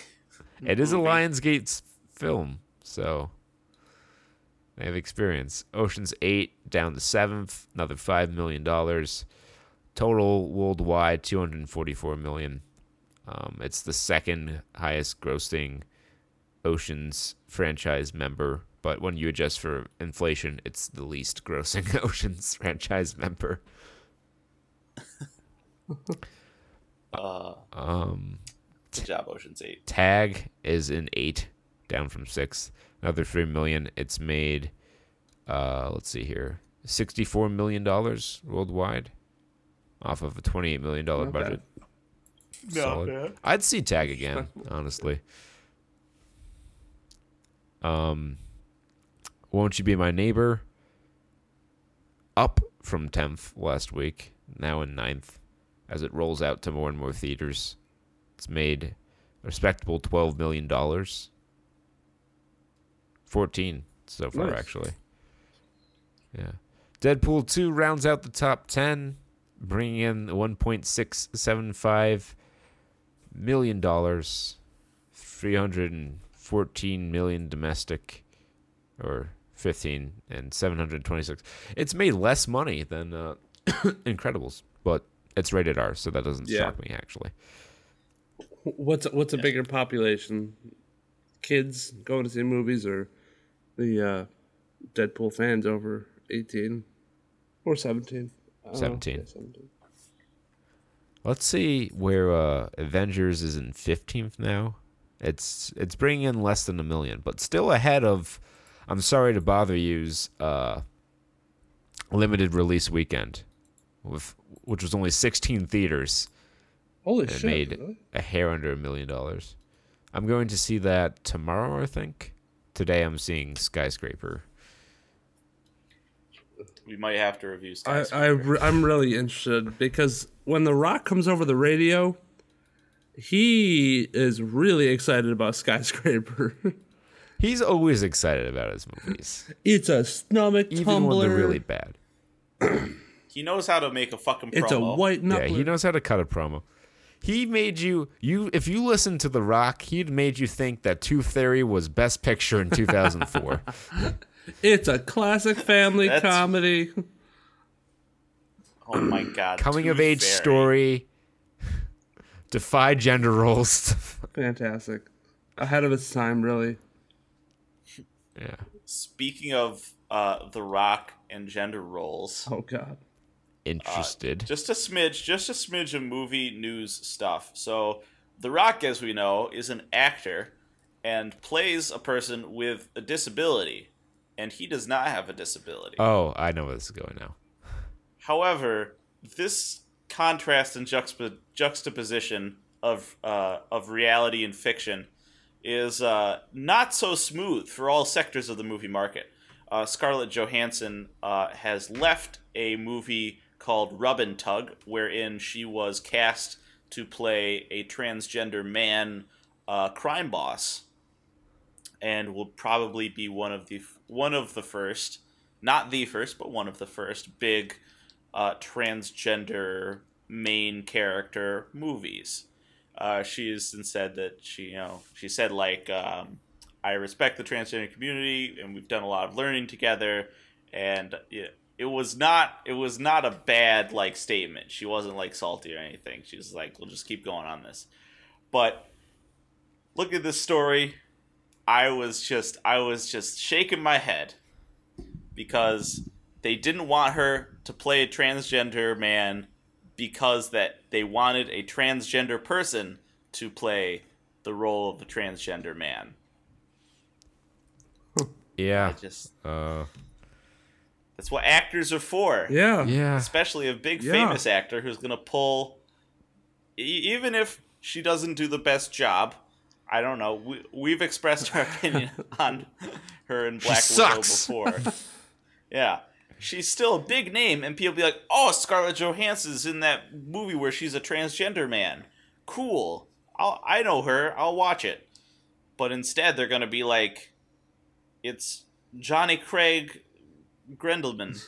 it is a Lionsgate s- film, so they have experience. Ocean's Eight down to seventh, another five million dollars. Total worldwide, two hundred forty-four million. Um, it's the second highest grossing Ocean's franchise member but when you adjust for inflation, it's the least grossing *laughs* Ocean's franchise member. *laughs* Uh, Um, good job, Ocean's Eight. Tag is an eight, down from six. Another three million. It's made. Uh, let's see here, sixty-four million dollars worldwide, off of a twenty-eight million dollar Not bad. budget. Solid. I'd see Tag again, *laughs* honestly. Um, won't you be my neighbor? Up from tenth last week, now in ninth, as it rolls out to more and more theaters. It's made a respectable twelve million dollars. Fourteen so far, Nice. actually. Yeah. Deadpool two rounds out the top ten, bringing in one point six seven five million dollars, three hundred and fourteen million domestic, or fifteen and seven hundred twenty six. It's made less money than uh, *coughs* Incredibles, but it's rated R, so that doesn't Yeah. shock me actually. What's what's a bigger population? Kids going to see movies or the uh, Deadpool fans over eighteen or seventeen? I don't know. 17. Yeah, 17. Let's see where uh, Avengers is in fifteenth now. It's it's bringing in less than a million, but still ahead of. I'm sorry to bother you's uh, limited release weekend, with which was only 16 theaters. Holy It shit! made really? a hair under a million dollars. I'm going to see that tomorrow, I think. Today I'm seeing Skyscraper. We might have to review I, Skyscraper. I re- I'm really interested because when The Rock comes over the radio, he is really excited about *laughs* Skyscraper. He's always excited about his movies, it's a stomach even tumbler. when they're really bad. he knows how to make a fucking promo. it's a white Yeah, he knows how to cut a promo. He made you you if you listen to The Rock, he'd made you think that Tooth Fairy was Best Picture in 2004. *laughs* It's a classic family That's- comedy. Oh my god. *clears throat* Coming of age Fairy. story. Defy gender roles. *laughs* Fantastic. Ahead of its time, really. yeah. Speaking of uh, The Rock and gender roles, Oh god. Interested. just a smidge, just a smidge of movie news stuff. So, The Rock, as we know, is an actor and plays a person with a disability, and he does not have a disability. oh, I know where this is going now. However, this contrast and juxtap- juxtaposition of uh, of reality and fiction is uh, not so smooth for all sectors of the movie market. Uh, Scarlett Johansson uh, has left a movie called Rub and Tug, wherein she was cast to play a transgender man uh, crime boss, and will probably be one of the one of the first, not the first, but one of the first big uh, transgender main character movies. Uh, she has since said that she, you know, she said like, um, I respect the transgender community, and we've done a lot of learning together, and it, was not, it was not a bad like statement. She wasn't like salty or anything. She was like, we'll just keep going on this. But look at this story. I was just, I was just shaking my head because they didn't want her to play a transgender man because that they wanted a transgender person to play the role of a transgender man. Yeah. I just Uh, that's what actors are for. Yeah. yeah. Especially a big Yeah. famous actor who's going to pull e- even if she doesn't do the best job. I don't know. We, we've expressed our *laughs* opinion on her in Black Widow sucks. before. *laughs* yeah. She's still a big name, and people be like, oh, Scarlett Johansson's in that movie where she's a transgender man. Cool. I'll, I know her. I'll watch it. But instead, they're going to be like, it's Johnny Craig Grendelman.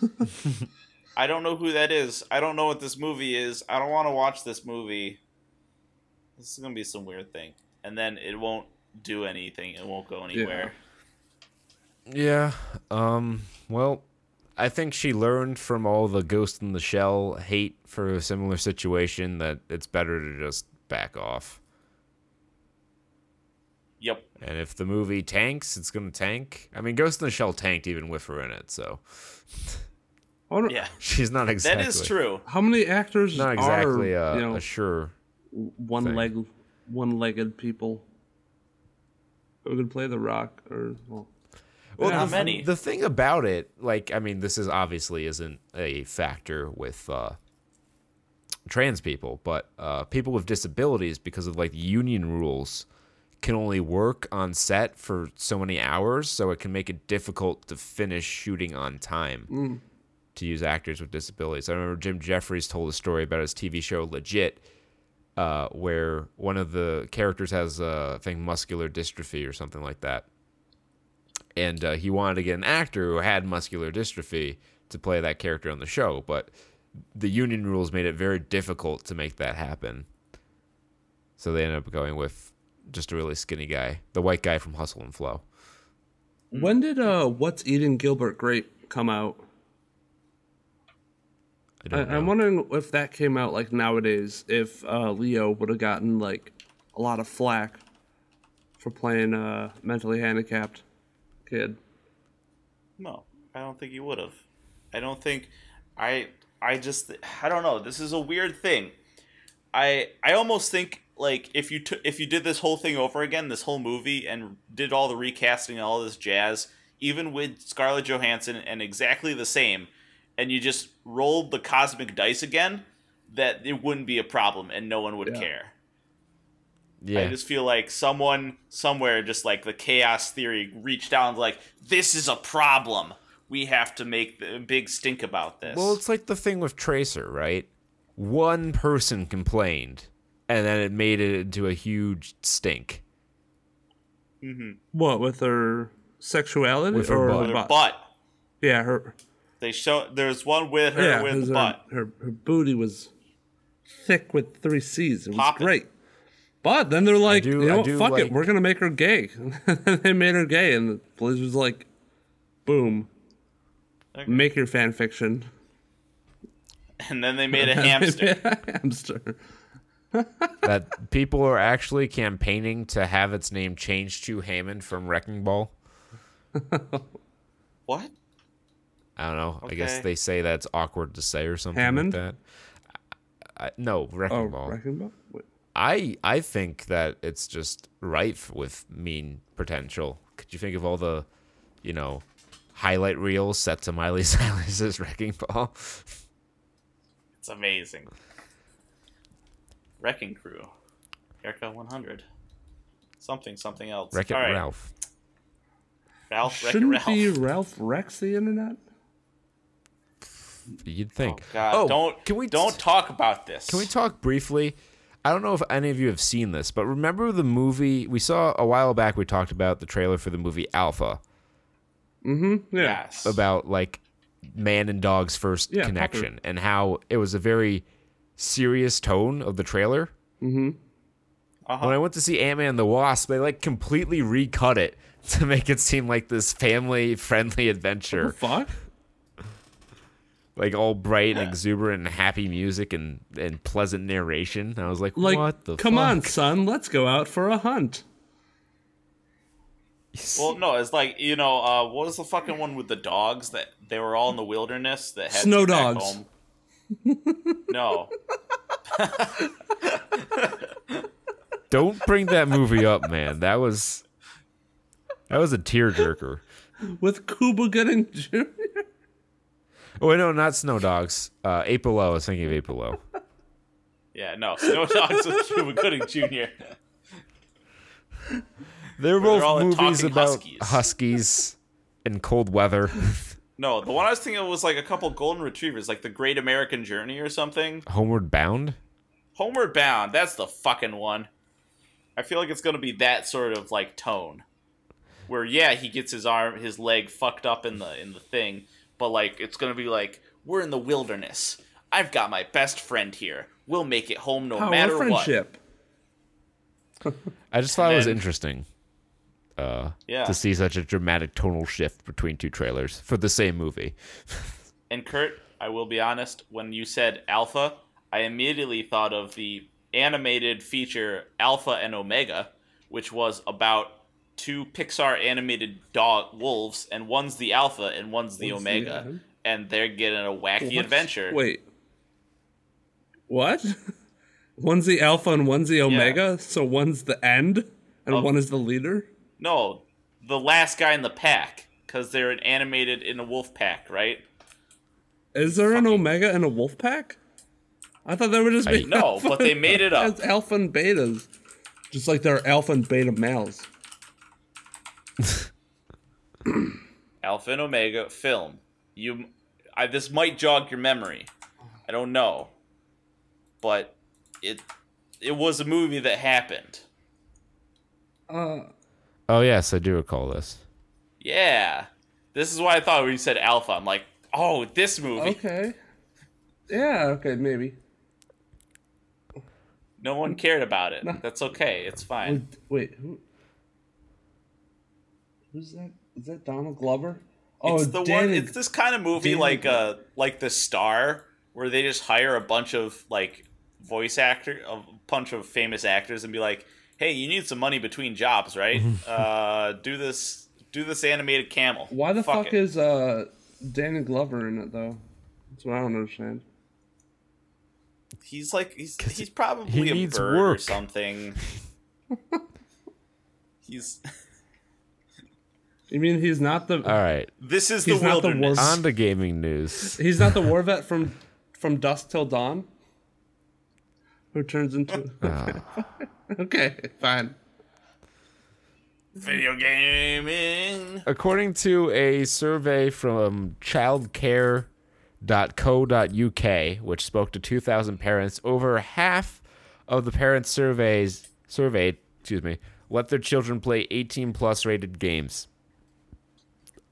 *laughs* I don't know who that is. I don't know what this movie is. I don't want to watch this movie. This is going to be some weird thing. And then it won't do anything. It won't go anywhere. Yeah. Um. Well, I think she learned from all the Ghost in the Shell hate for a similar situation that it's better to just back off. Yep. And if the movie tanks, it's gonna tank. I mean, Ghost in the Shell tanked even with her in it, so Yeah. *laughs* she's not exactly That is true. how many actors Not exactly are a, you know a sure. one thing. leg one-legged people who could play the Rock or well, Well, Not the, many. The thing about it, like, I mean, this is obviously isn't a factor with uh, trans people, but uh, people with disabilities, because of like union rules, can only work on set for so many hours, so it can make it difficult to finish shooting on time. To use actors with disabilities, I remember Jim Jefferies told a story about his TV show Legit, uh, where one of the characters has, uh, I think, muscular dystrophy or something like that and uh, he wanted to get an actor who had muscular dystrophy to play that character on the show, but the union rules made it very difficult to make that happen. So they ended up going with just a really skinny guy, the white guy from Hustle and Flow. when did uh What's Eating Gilbert Grape come out? I I, don't know. I'm wondering if that came out like nowadays, if uh, Leo would have gotten like a lot of flack for playing a mentally handicapped kid. No, I don't think he would have. I don't think I I just I don't know. This is a weird thing. I I almost think like if you took if you did this whole thing over again, this whole movie and did all the recasting and all this jazz, even with Scarlett Johansson and exactly the same, and you just rolled the cosmic dice again, that it wouldn't be a problem and no one would Yeah. care. yeah, I just feel like someone somewhere, just like the chaos theory, reached down and like, "This is a problem. We have to make the big stink about this." well, it's like the thing with Tracer, right? One person complained, and then it made it into a huge stink. What with her sexuality With her or butt. Her butt? butt. Yeah, her They show there's one with her yeah, with his, the uh, butt. her her booty was thick with three C's. It was Poppin'. great. But then they're like, do- you know what? Fuck like- it, we're gonna make her gay. *laughs* they made her gay, and the police was like, boom, Okay. make your fan fiction. And then they *laughs* made a hamster. Hamster. That people are actually campaigning to have its name changed to Hammond from Wrecking Ball. *laughs* what? I don't know. I guess they say that's awkward to say or something Hammond? like that. I, I, no, Wrecking Oh, Ball. Wrecking Ball. Wait. I I think that it's just rife with mean potential. Could you think of all the, you know, highlight reels set to Miley *laughs* Cyrus's Wrecking Ball? It's amazing. Wrecking Crew, Haircut 100, something something else. Wreck It All right. Ralph. Ralph, Wreck Shouldn't Ralph. be Ralph Rex the internet? You'd think. Oh God! Oh, don't can we don't talk about this. Can we talk briefly? I don't know if any of you have seen this, but remember the movie we saw a while back? We talked about the trailer for the movie Alpha mm-hmm. Yeah. Yes. about like man and dog's first Yeah, connection and how it was a very serious tone of the trailer. Uh-huh. When I went to see Ant Man and the Wasp, they like completely recut it *laughs* to make it seem like this family friendly adventure. Fuck. *laughs* like all bright and exuberant and happy music and, and pleasant narration. I was like, Like, what the come fuck? on, son, let's go out for a hunt. *laughs* Well, no, it's like you know, uh, what was the fucking one with the dogs that they were all in the wilderness that had Snow to get back dogs. home? No, *laughs* Don't bring that movie up, man. That was that was a tearjerker. With Cuba Gooding Jr. Oh wait, no, not Snow Dogs. Uh, Eight Below. I was thinking of Eight Below. yeah, no, Snow Dogs with Cuba Gooding Jr. They're they're all both movies about huskies. huskies in cold weather. No, the one I was thinking of was like a couple golden retrievers, like the Great American Journey or something. Homeward Bound. Homeward Bound, that's the fucking one. I feel like it's gonna be that sort of like tone, where yeah, he gets his arm, his leg fucked up in the in the thing, but like it's gonna be like we're in the wilderness. I've got my best friend here. We'll make it home no Power matter what. friendship. I just thought it was then- interesting. Uh, Yeah. to see such a dramatic tonal shift between two trailers for the same movie. *laughs* And Kurt, I will be honest, when you said Alpha, I immediately thought of the animated feature Alpha and Omega, which was about two Pixar animated dog wolves, and one's the alpha and one's the What's the omega, end? and they're getting a wacky What? adventure. Wait. What? *laughs* one's the alpha and one's the omega, so one's the end and Of- one is the leader? No, the last guy in the pack, because they're an animated in a wolf pack, right? Is there an omega in a wolf pack? I thought they were just being No, but they made it up. alpha and betas. Just like they're alpha and beta males. *clears throat* Alpha and Omega film. You, I, this might jog your memory. I don't know, but it it was a movie that happened. Uh Oh yes, I do recall this. Yeah, this is why I thought when you said Alpha, I'm like, oh, this movie. okay. Yeah, okay, maybe. No one cared about it. That's okay. It's fine. Wait, wait who Who's that? Is that Donald Glover? Oh, it's the one. It's this kind of movie Danny like uh like The Star, where they just hire a bunch of like voice actor, a bunch of famous actors, and be like, "Hey, you need some money between jobs, right? *laughs* uh, do this, do this animated camel." Why the fuck, it. is uh Danny Glover in it though? That's what I don't understand. he's like he's he's probably he a needs bird or something. *laughs* he's You mean he's not the All right, this is He's the not the wilderness. worst- on to gaming news. he's not the *laughs* war vet from from Dusk Till Dawn? Who turns into *laughs* Okay, fine. Video gaming. According to a survey from childcare.co.uk, which spoke to 2,000 parents, over half of the parents surveys surveyed, excuse me, let their children play 18 plus rated games.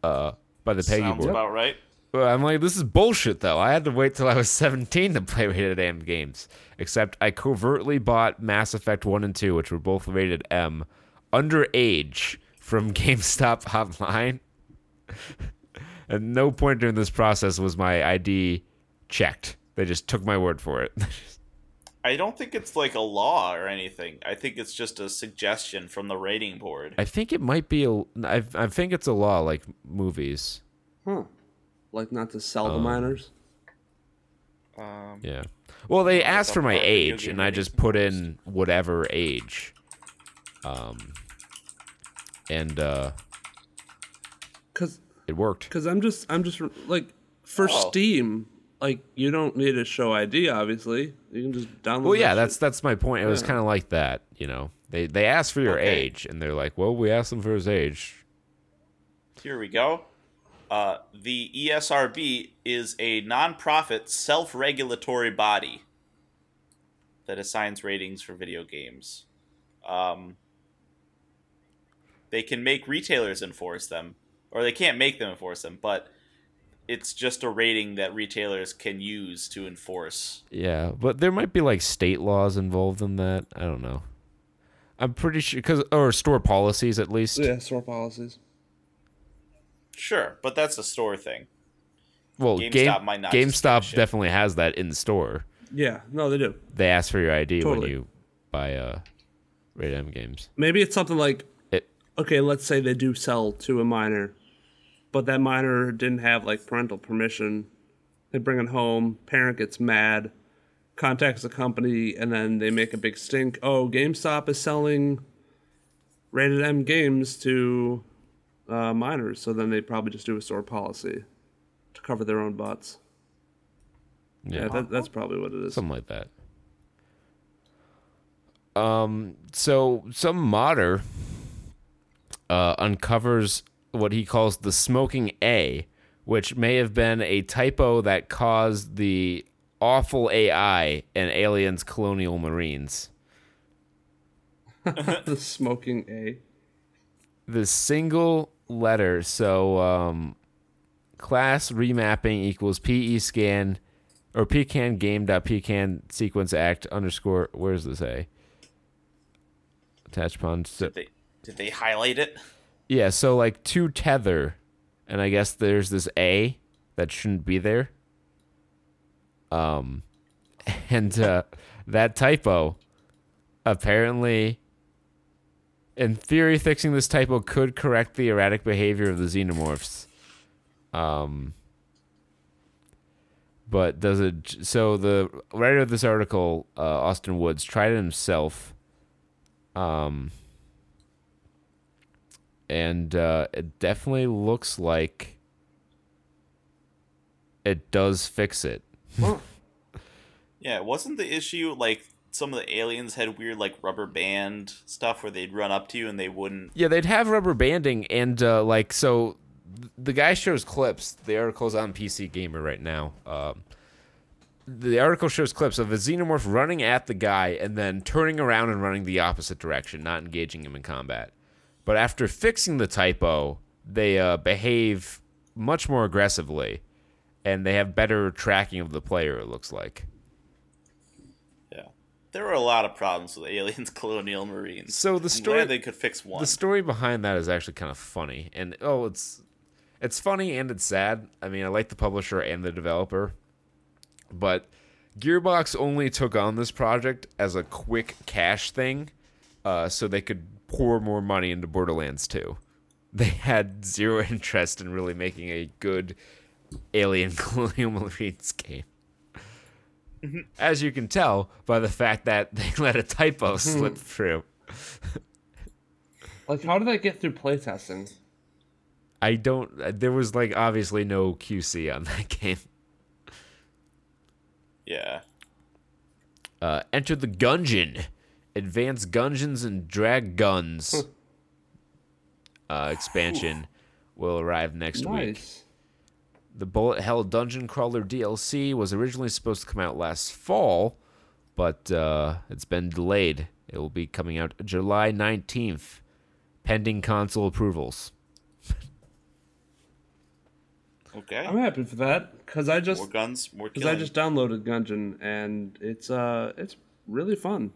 Uh, by the PEGI Sounds board. about right. Well, I'm like, this is bullshit, though. I had to wait till I was *laughs* 17 to play *laughs* rated M games. Except I covertly bought Mass Effect 1 and 2, which were both rated M, underage from *laughs* GameStop online. At no point during this process was my ID checked. They just took my word for it. I don't think it's like a law or anything. I think it's just a suggestion from the rating board. I think it might be a. I, I think it's a law like movies. Huh. Like not to sell Oh. the minors? Um, Yeah. Well, they asked for my part of video age, and I just put in whatever age. Um. And uh, Cuz it worked. cuz I'm just I'm just like for Oh. Steam, like you don't need a show ID obviously. You can just download Well, yeah, that that's that's my point. It was kind of like that, you know. They they asked for your Okay. age, and they're like, "Well, we asked him for his age." Here we go. Uh, the ESRB is a nonprofit self-regulatory body that assigns ratings for video games. Um, they can make retailers enforce them, or they can't make them enforce them, but it's just a rating that retailers can use to enforce. Yeah, but there might be like state laws involved in that. I don't know. I'm pretty sure because or store policies at least. Yeah, store policies. Sure, but that's a store thing. Well, GameStop Game, might not just give GameStop shit. definitely has that in the store. Yeah, no, they do. They ask for your ID when you buy uh, rated M games. Maybe it's something like It okay, let's say they do sell to a minor, but that minor didn't have like parental permission. They bring it home, parent gets mad, contacts the company, and then they make a big stink. Oh, GameStop is selling rated M games to uh, minors, so then they probably just do a store policy to cover their own butts. yeah, Yeah, that, that's probably what it is. something like that. Um, so some modder uh, uncovers what he calls the smoking A, which may have been a typo that caused the awful AI in Aliens Colonial Marines. *laughs* the smoking A. The single letter, so um, class remapping equals PE scan or pcan game dot pcan sequence act underscore where's this a? Attach so, Did they did they highlight it? yeah so like to tether and i guess there's this a that shouldn't be there. Um *laughs* and uh that typo apparently In theory, fixing this typo could correct the erratic behavior of the xenomorphs. Um, but does it? So the writer of this article, uh, Austin Woods, tried it himself. Um, and uh, it definitely looks like it does fix it. *laughs* Yeah, it wasn't the issue like some of the aliens had weird like rubber band stuff where they'd run up to you and they wouldn't Yeah, they'd have rubber banding, and uh, like so, the guy shows clips. The article's on PC Gamer right now. Um, the article shows clips of a xenomorph running at the guy and then turning around and running the opposite direction, not engaging him in combat. But after fixing the typo, they uh, behave much more aggressively, and they have better tracking of the player. It looks like. There were a lot of problems with aliens, *laughs* colonial marines. So the story- they could fix one. The story behind that is actually kind of funny, and oh, it's it's funny and it's sad. I mean, I like the publisher and the developer, but Gearbox only took on this project as a quick cash thing, uh, so they could pour more money into Borderlands 2. *laughs* They had zero *laughs* interest in really making a good Alien Colonial Marines game. As you can tell by the fact that *laughs* they let a typo slip through. *laughs* Like, how did that get through playtesting? I don't. There was like obviously no QC on that *laughs* game. yeah. Uh, Enter the Gungeon, Advanced Gungeons and Draguns uh, expansion will arrive next week. Nice. The Bullet Hell Dungeon Crawler DLC was originally supposed to come out last fall, but uh, it's been delayed. It will be coming out July 19th, pending console approvals. *laughs* Okay. I'm happy for that because I just more guns, more because. I just downloaded Gungeon and it's uh it's really fun.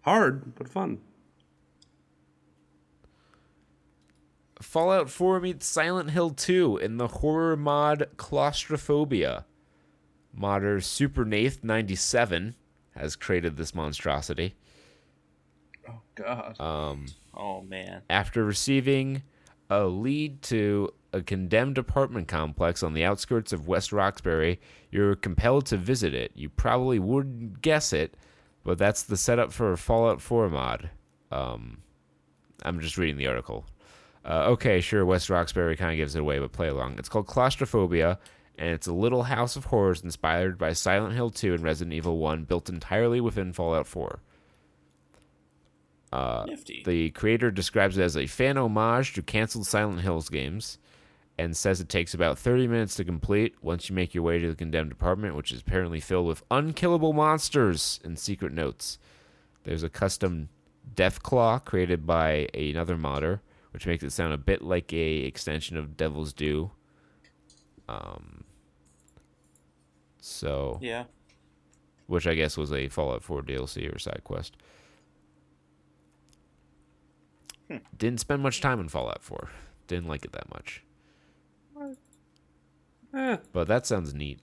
Hard but fun. Fallout 4 meets Silent Hill 2 in the horror mod Claustrophobia. Modder Supernath97 has created this monstrosity. Oh God. Um, Oh man. After receiving a lead to a condemned apartment complex on the outskirts of West Roxbury, you're compelled to visit it. You probably wouldn't guess it, but that's the setup for a Fallout 4 mod. Um, I'm just reading the article. Uh, okay, sure, West Roxbury kind of gives it away, but play along. It's called Claustrophobia, and it's a little house of horrors inspired by Silent Hill 2 and Resident Evil 1, built entirely within Fallout 4. Nifty. The creator describes it as a fan homage to canceled Silent Hills games and says it takes about 30 minutes to complete once you make your way to the condemned apartment, which is apparently filled with unkillable monsters and secret notes. There's a custom Deathclaw created by another modder, which makes it sound a bit like a extension of Devil's Due. Um, so, yeah. which I guess was a Fallout 4 DLC or side quest. Didn't spend much time in Fallout 4. Didn't like it that much. Eh, But that sounds neat.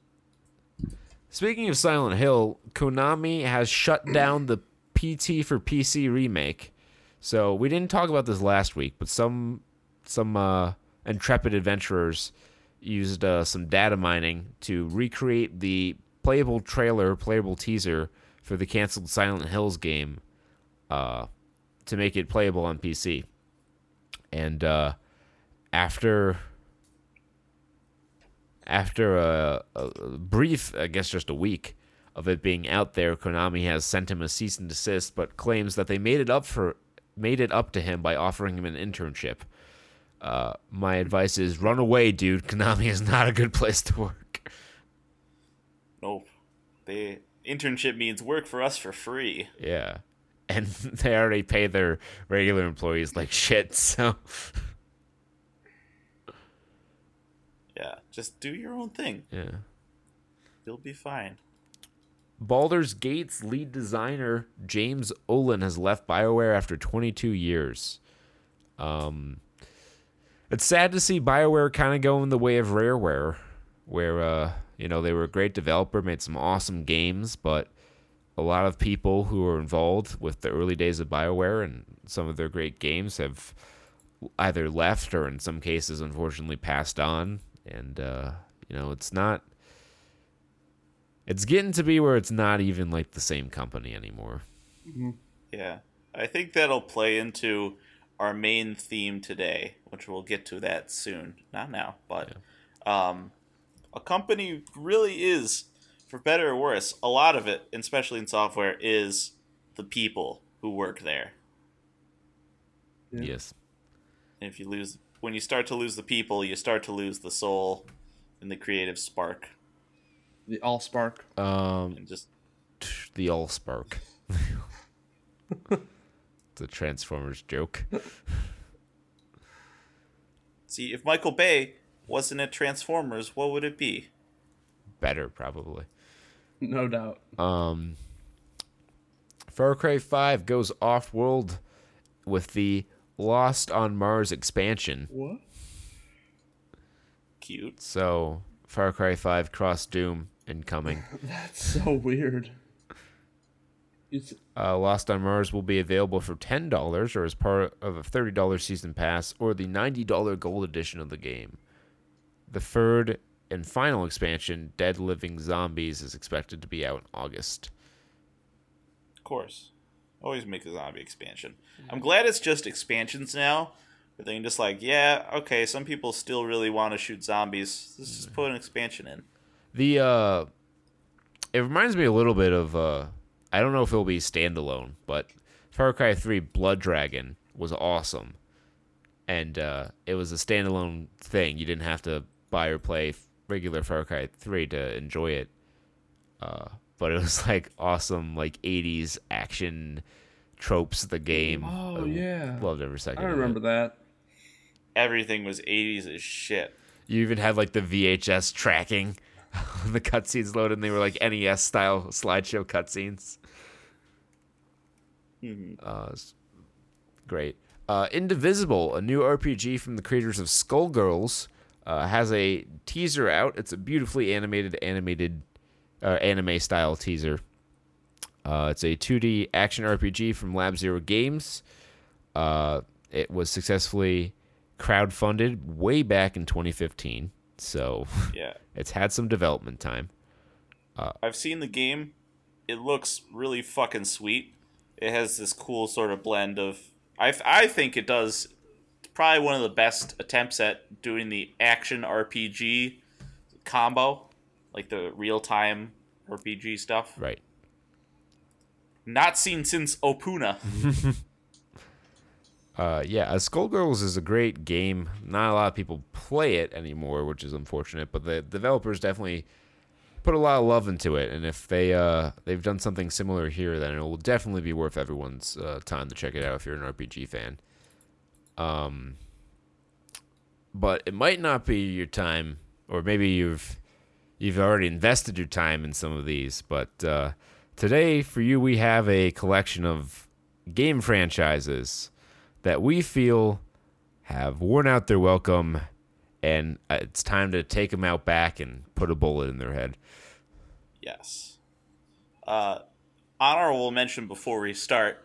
Speaking of Silent Hill, Konami has shut down the PT for PC remake. So we didn't talk about this last week, but some some uh, intrepid adventurers used uh, some data mining to recreate the playable trailer, playable teaser for the canceled Silent Hills game, uh, to make it playable on PC. And uh, after after a, a brief, I guess just a week of it being out there, Konami has sent him a cease and desist, but claims that they made it up for made it up to him by offering him an internship. Uh, my advice is run away, dude. *laughs* Konami is not a good place to work. Nope. The internship means work for us for free. Yeah, and *laughs* they already pay their regular employees like shit. So *laughs* Yeah. Just do your own thing. yeah. You'll be fine. Baldur's Gate's lead designer James Ohlen has left BioWare after 22 years. Um, it's sad to see BioWare kind of go in the way of Rareware, where uh, you know they were a great developer, made some awesome games, but a lot of people who were involved with the early days of BioWare and some of their great games have either left or in some cases unfortunately passed on and uh, you know it's not it's getting to be where it's not even like the same company anymore Yeah. I think that'll play into our main theme today, which we'll get to that soon. Not now, but um, a company really is, for better or worse, a lot of it, especially in software, is the people who work there. Yeah. yes And if you lose, when you start to lose the people, you start to lose the soul and the creative spark, The Allspark. um and just the Allspark *laughs* it's a Transformers joke see if Michael Bay wasn't at Transformers, what would it be? better probably No doubt. Um, Far Cry 5 goes off world with the Lost on Mars expansion. What? Cute. So, Far Cry 5 Cross Doom incoming. *laughs* That's so weird. It's, Uh, Lost on Mars will be available for $10 or as part of a $30 season pass or the $90 gold edition of the game. The third and final expansion, Dead Living Zombies, is expected to be out in August. Of course. Always make a zombie expansion. I'm glad it's just expansions now. But they can just like, yeah, okay, some people still really want to shoot zombies. Let's just put an expansion in. The uh it reminds me a little bit of uh I don't know if it'll be standalone, but Far Cry 3 Blood Dragon was awesome. And uh it was a standalone thing. You didn't have to buy or play regular Far Cry 3 to enjoy it. Uh but it was *laughs* like awesome like 80s action tropes the game. oh I yeah. Loved every second. I of it. remember that. Everything was 80s as shit. You even had like the VHS tracking when *laughs* the cutscenes loaded and they were like NES style slideshow cutscenes. Uh, great. Uh, Indivisible, a new RPG from the creators of Skullgirls, uh, has a teaser out. It's a beautifully animated, animated, uh, anime style teaser. Uh, it's a 2D action RPG from Lab Zero Games. Uh, it was successfully crowdfunded way back in 2015, so Yeah. *laughs* it's had some development time. Uh, I've seen the game. It looks really fucking sweet. It has this cool sort of blend of. I, I think it does probably one of the best attempts at doing the action RPG combo, like the real time RPG stuff. Right. Not seen since Opuna. *laughs* Uh, yeah, Skullgirls is a great game. Not a lot of people play it anymore, which is unfortunate. But the developers definitely put a lot of love into it, and if they uh, they've done something similar here, then it will definitely be worth everyone's uh, time to check it out if you're an RPG fan. Um, but it might not be your time, or maybe you've you've already invested your time in some of these. But uh, today, for you, we have a collection of game franchises that we feel have worn out their welcome, and uh, it's time to take them out back and put a bullet in their head. Yes. Uh, honorable mention before we start.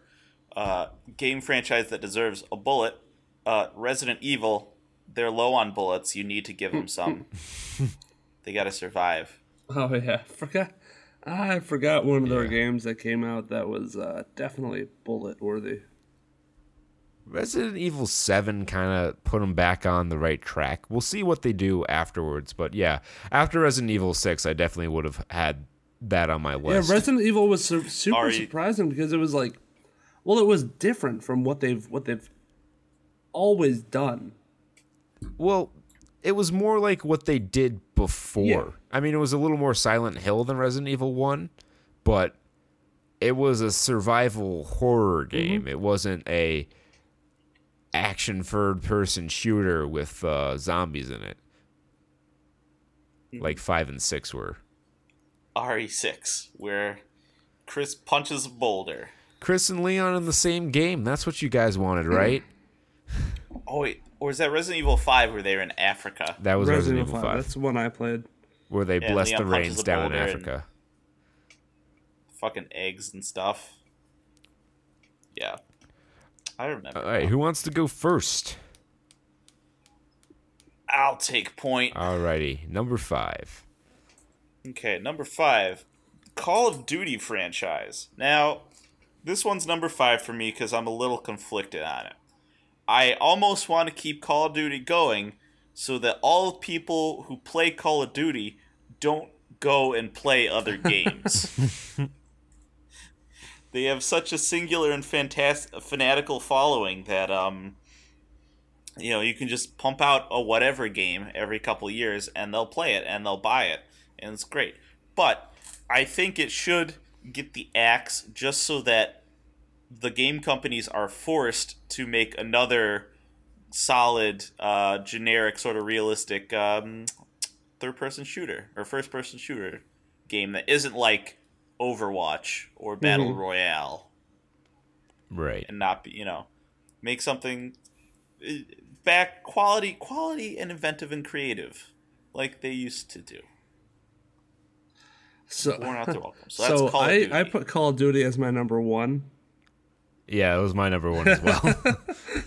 Uh, game franchise that deserves a bullet. Uh, Resident Evil. They're low on bullets. You need to give them some. *laughs* they got to survive. Oh yeah, *laughs* forgot. I forgot one of their Yeah. games that came out that was uh, definitely bullet worthy. Resident Evil 7 kind of put them back on the right track. We'll see what they do afterwards, but yeah, after Resident Evil 6, I definitely would have had that on my list. Yeah, Resident Evil was su- super Are you- surprising because it was like, well, it was different from what they've what they've always done. Well, it was more like what they did before. Yeah. I mean, it was a little more Silent Hill than Resident Evil 1, but it was a survival horror mm-hmm. game. It wasn't a action third person shooter with uh, zombies in it. Like 5 and 6 were. RE6, where Chris punches a boulder. Chris and Leon in the same game. That's what you guys wanted, right? *laughs* Oh, wait. Or is that Resident Evil 5 where they're in Africa? That was Resident, Evil 5, That's the one I played. where they Yeah, blessed Leon the rains down in Africa. fucking eggs and stuff. Yeah, I remember. All right, who wants to go first? I'll take point. Alrighty, number five. Okay, number five, Call of Duty franchise. Now, this one's number five for me because I'm a little conflicted on it. I almost want to keep Call of Duty going so that all people who play Call of Duty don't go and play other *laughs* games. They have such a singular and fantastic fanatical following that um you know you can just pump out a whatever game every couple years and they'll play it and they'll buy it and it's great. But i think it should get the axe just so that the game companies are forced to make another solid uh, generic sort of realistic um, third person shooter or first person shooter game that isn't like overwatch or battle royale Right. and not be you know make something uh, back quality quality and inventive and creative like they used to do So, born out their welcome so *laughs* that's so call of I, duty I put Call of Duty as my number one. Yeah, it was my number one as well.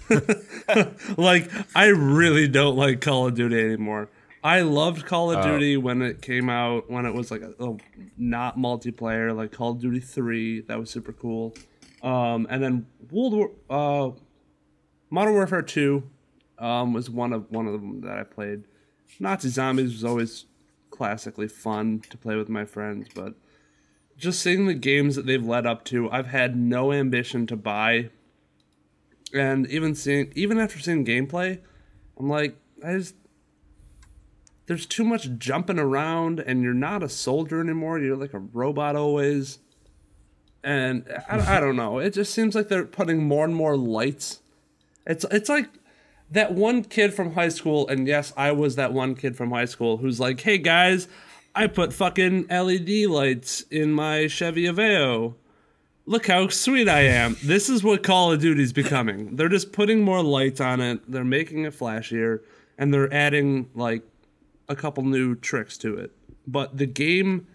*laughs* *laughs* Like, I really don't like Call of Duty anymore. I loved Call of Duty when it came out, when it was like a, a not multiplayer, like Call of Duty 3. That was super cool. Um, and then World War, uh, Modern Warfare 2 um, was one of one of them that I played. Nazi Zombies was always classically fun to play with my friends, but just seeing the games that they've led up to, I've had no ambition to buy. And even seeing, even after seeing gameplay, I'm like, I just there's too much jumping around, and you're not a soldier anymore. You're like a robot always. And I, I don't know. It just seems like they're putting more and more lights. It's it's like that one kid from high school, and yes, I was that one kid from high school who's like, "Hey guys, I put fucking LED lights in my Chevy Aveo. Look how sweet I am." This is what Call of Duty's becoming. They're just putting more lights on it. They're making it flashier, and they're adding like a couple new tricks to it. But the game,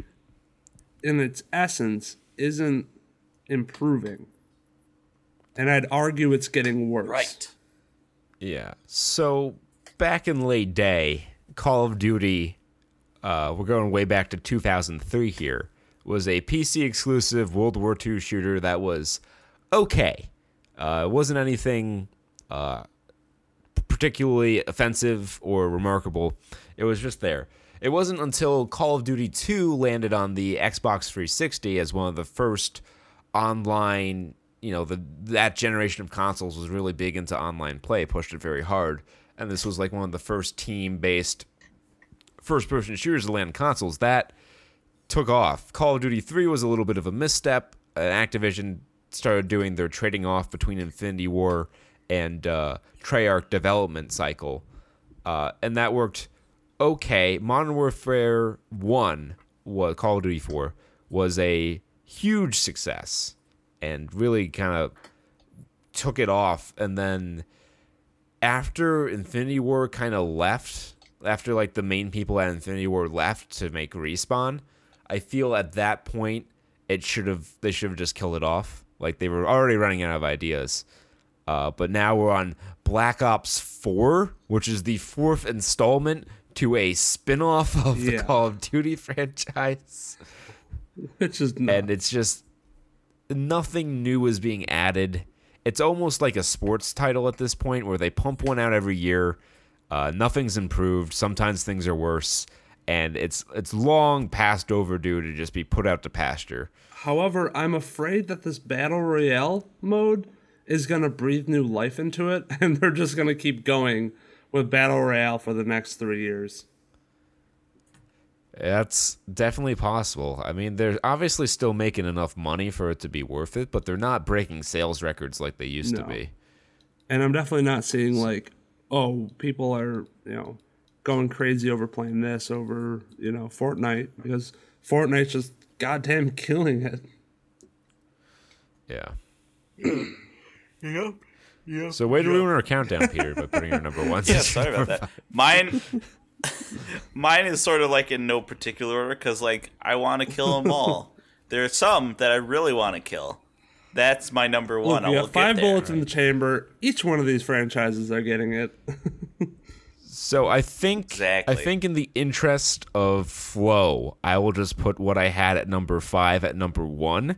in its essence, isn't improving. And I'd argue it's getting worse. right Yeah. So back in late day, Call of Duty, uh, we're going way back to 2003 here, was a PC exclusive World War II shooter that was okay. Uh, it wasn't anything uh, particularly offensive or remarkable. It was just there. It wasn't until Call of Duty 2 landed on the Xbox 360 as one of the first online, you know, the that generation of consoles was really big into online play, pushed it very hard. And this was like one of the first team-based first-person shooters to land on consoles that took off. Call of Duty 3 was a little bit of a misstep. Uh, Activision started doing their trading off between Infinity Ward and uh, Treyarch development cycle, uh, and that worked okay. Modern Warfare 1, what Call of Duty 4, was a huge success and really kind of took it off. And then after Infinity Ward kind of left, after like the main people at Infinity Ward left to make Respawn, I feel at that point it should have they should have just killed it off. Like they were already running out of ideas. Uh, but now we're on Black Ops 4, which is the fourth installment to a spin-off of the Call of Duty *laughs* franchise. Which is not. And it's just nothing new is being added. It's almost like a sports title at this point where they pump one out every year. Uh, nothing's improved. Sometimes things are worse. And it's it's long past overdue to just be put out to pasture. However, I'm afraid that this battle royale mode is going to breathe new life into it, *laughs* and they're just going to keep going with battle royale for the next three years. That's definitely possible. I mean, they're obviously still making enough money for it to be worth it, but they're not breaking sales records like they used to be. And I'm definitely not seeing like, oh, people are you know going crazy over playing this over you know Fortnite because Fortnite's just goddamn killing it. Yeah. *clears throat* Yep. Yep. So way to ruin our countdown, Peter, by putting our number one. *laughs* Yeah, sorry about that. Mine, mine is sort of like in no particular order because like I want to kill them *laughs* all. there are some that I really want to kill. That's my number one. I we will have five get there. bullets in the chamber. Each one of these franchises are getting it. *laughs* So I think Exactly. I think in the interest of flow, I will just put what I had at number five at number one,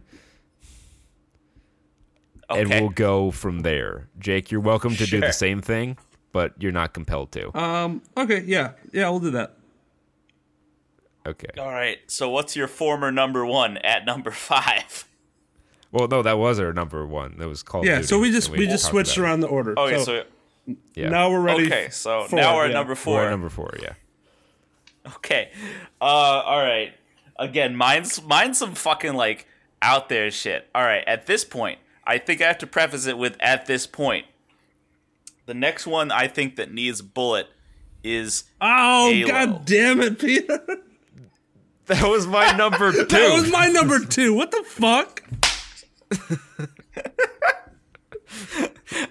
and we'll go from there. Jake, you're welcome to do the same thing, but you're not compelled to. um. Okay. Yeah. Yeah. We'll do that. okay. All right. So what's your former number one at number five? Well, no, that was our number one. That was called. Yeah. So we just we just switched around the order. Okay, so, so, Yeah. now we're ready. okay, so for now we're at yeah. number We're four. at number four. Yeah. Okay. Uh all right. Again, mine's mine's some fucking like out there shit. All right, at this point, I think I have to preface it with at this point. The next one I think that needs a bullet is Oh Halo. god damn it, Peter! *laughs* That was my number *laughs* two. that was my number two. What the fuck? *laughs*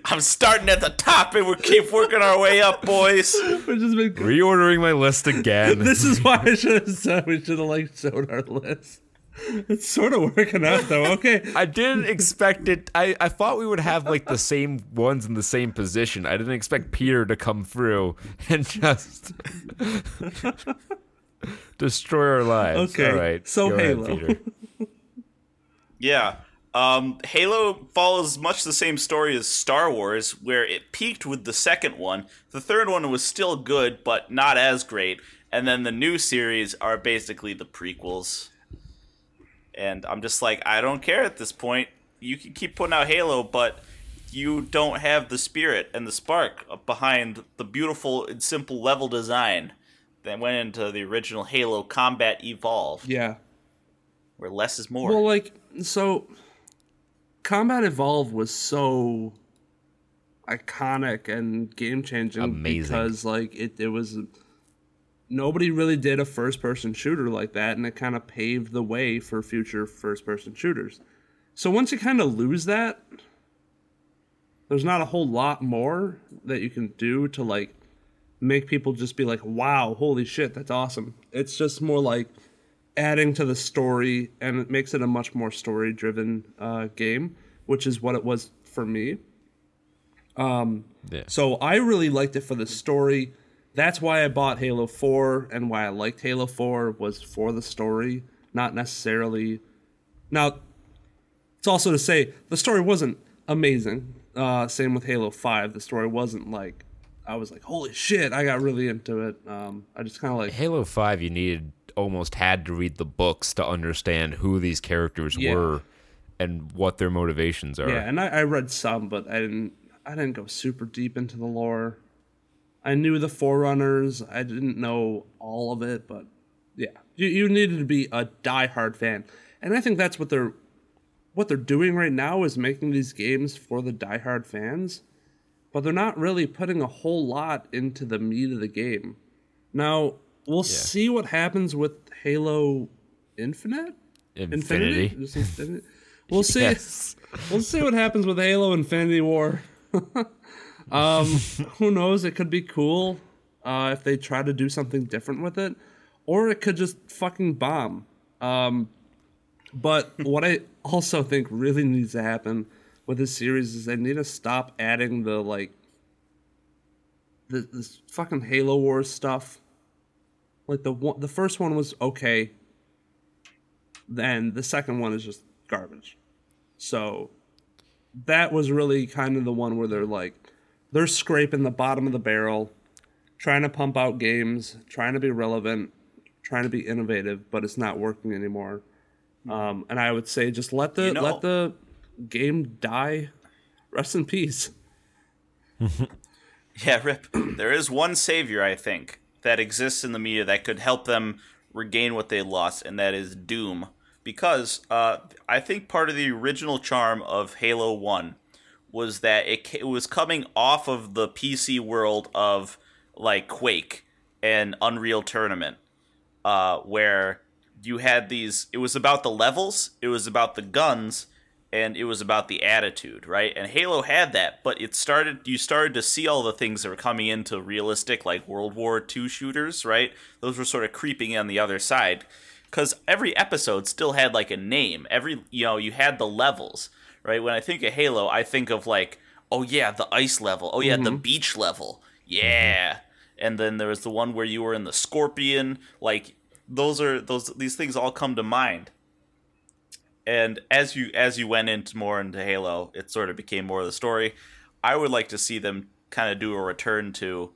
I'm starting at the top and we keep working our way up, boys. Which has been. Reordering my list again. This is why I should have said we should have like showed our list. *laughs* It's sort of working out though. Okay. *laughs* I didn't expect it. I, I thought we would have like the same ones in the same position. I didn't expect Peter to come through *laughs* and just destroy our lives. Okay, All right. so go ahead, Halo. Peter. Yeah. Um, Halo follows much the same story as Star Wars, where it peaked with the second one. The third one was still good, but not as great. And then the new series are basically the prequels. And I'm just like, I don't care at this point. You can keep putting out Halo, but you don't have the spirit and the spark behind the beautiful and simple level design that went into the original Halo Combat Evolved, Yeah. where less is more. Well, like so, Combat Evolved was so iconic and game changing Amazing. because like it it was nobody really did a first person shooter like that and it kind of paved the way for future first person shooters. So once you kind of lose that there's not a whole lot more that you can do to like make people just be like wow holy shit that's awesome. It's just more like adding to the story and it makes it a much more story driven uh, game which is what it was for me Yeah. so i really liked it for the story that's why i bought halo 4 and why i liked halo 4 was for the story not necessarily now it's also to say the story wasn't amazing uh, same with halo 5 the story wasn't like i was like holy shit i got really into it um, i just kind of like Halo 5, you needed almost had to read the books to understand who these characters Yeah. were and what their motivations are. Yeah, and I, I read some, but I didn't. I didn't go super deep into the lore. I knew the Forerunners. I didn't know all of it, but yeah, you you needed to be a diehard fan, and I think that's what they're what they're doing right now is making these games for the diehard fans, but they're not really putting a whole lot into the meat of the game. Now we'll see what happens with Halo Infinite. Infinity. *laughs* Infinity? We'll see. Yes. We'll see what happens with Halo Infinity War. *laughs* um, *laughs* who knows? It could be cool uh, if they try to do something different with it, or it could just fucking bomb. Um, but *laughs* what I also think really needs to happen with this series is they need to stop adding the like the, this fucking Halo Wars stuff. Like the one, the first one was okay. Then the second one is just garbage. So that was really kind of the one where they're like they're scraping the bottom of the barrel, trying to pump out games, trying to be relevant, trying to be innovative, but it's not working anymore. Um, and I would say just let the You know- let the game die. Rest in peace. *laughs* Yeah, Rip. There is one savior, I think, that exists in the media that could help them regain what they lost, and that is Doom. Because uh, I think part of the original charm of Halo 1 was that it, it was coming off of the PC world of, like, Quake and Unreal Tournament, uh, where you had these. It was about the levels, it was about the guns, and it was about the attitude, right? And Halo had that, but it started you started to see all the things that were coming into realistic like World War II shooters, right? Those were sort of creeping on the other side. because every episode still had like a name. Every you know you had the levels, right? When I think of Halo, I think of like, oh yeah, the ice level. Oh yeah, the mm-hmm. beach level. Mm-hmm. Yeah. And then there was the one where you were in the scorpion. Like those are those these things all come to mind. And as you as you went into more into Halo, it sort of became more of the story. I would like to see them kind of do a return to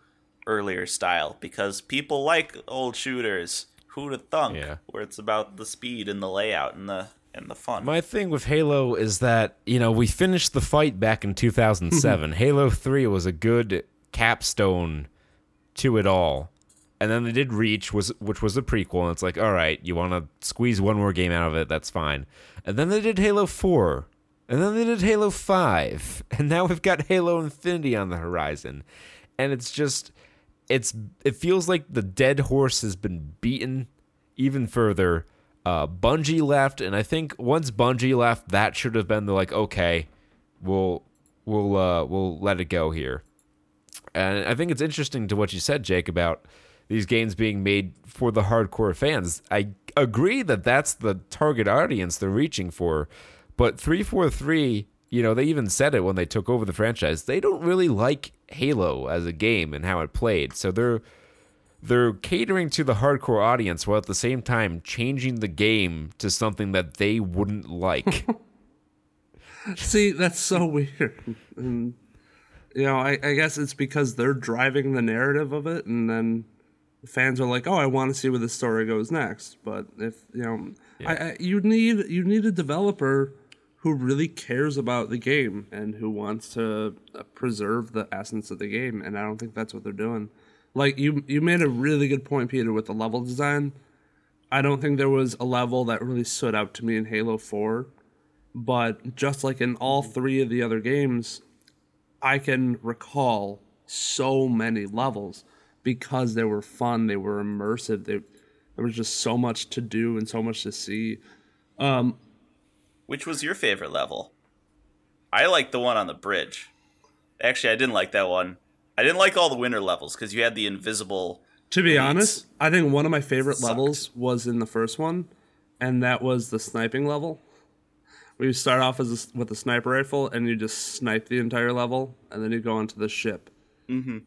earlier style because people like old shooters. Who'd have thunk? Yeah. Where it's about the speed and the layout and the and the fun. My thing with Halo is that, you know, we finished the fight back in 2007. Mm-hmm. Halo 3 was a good capstone to it all. And then they did Reach, was which was a prequel, and it's like, all right, you want to squeeze one more game out of it, that's fine. And then they did Halo 4, and then they did Halo 5, *laughs* and now we've got Halo Infinity on the horizon. And it's just it's it feels like the dead horse has been beaten even further. Uh, Bungie left, and I think once Bungie left, that should have been the like, okay, we'll we'll uh, we'll let it go here. And I think it's interesting to what you said, Jake, about these games being made for the hardcore fans. I agree that that's the target audience they're reaching for, but 343, you know, they even said it when they took over the franchise. They don't really like Halo as a game and how it played. So they're they're catering to the hardcore audience while at the same time changing the game to something that they wouldn't like. *laughs* *laughs* See, that's so weird. And, you know, I, I guess it's because they're driving the narrative of it, and then fans are like, "Oh, I want to see where the story goes next." But if you know, I, I, you need you need a developer who really cares about the game and who wants to uh, preserve the essence of the game, and I don't think that's what they're doing. Like you, you made a really good point, Peter, with the level design. I don't think there was a level that really stood out to me in Halo Four but just like in all three of the other games, I can recall so many levels because they were fun, they were immersive, they, there was just so much to do and so much to see. Um, Which was your favorite level? I like the one on the bridge. Actually, I didn't like that one. I didn't like all the winter levels because you had the invisible. to be honest, I think one of my favorite Sucked. levels was in the first one, and that was the sniping level. Where you start off as a s with a sniper rifle and you just snipe the entire level, and then you go onto the ship. Mm-hmm.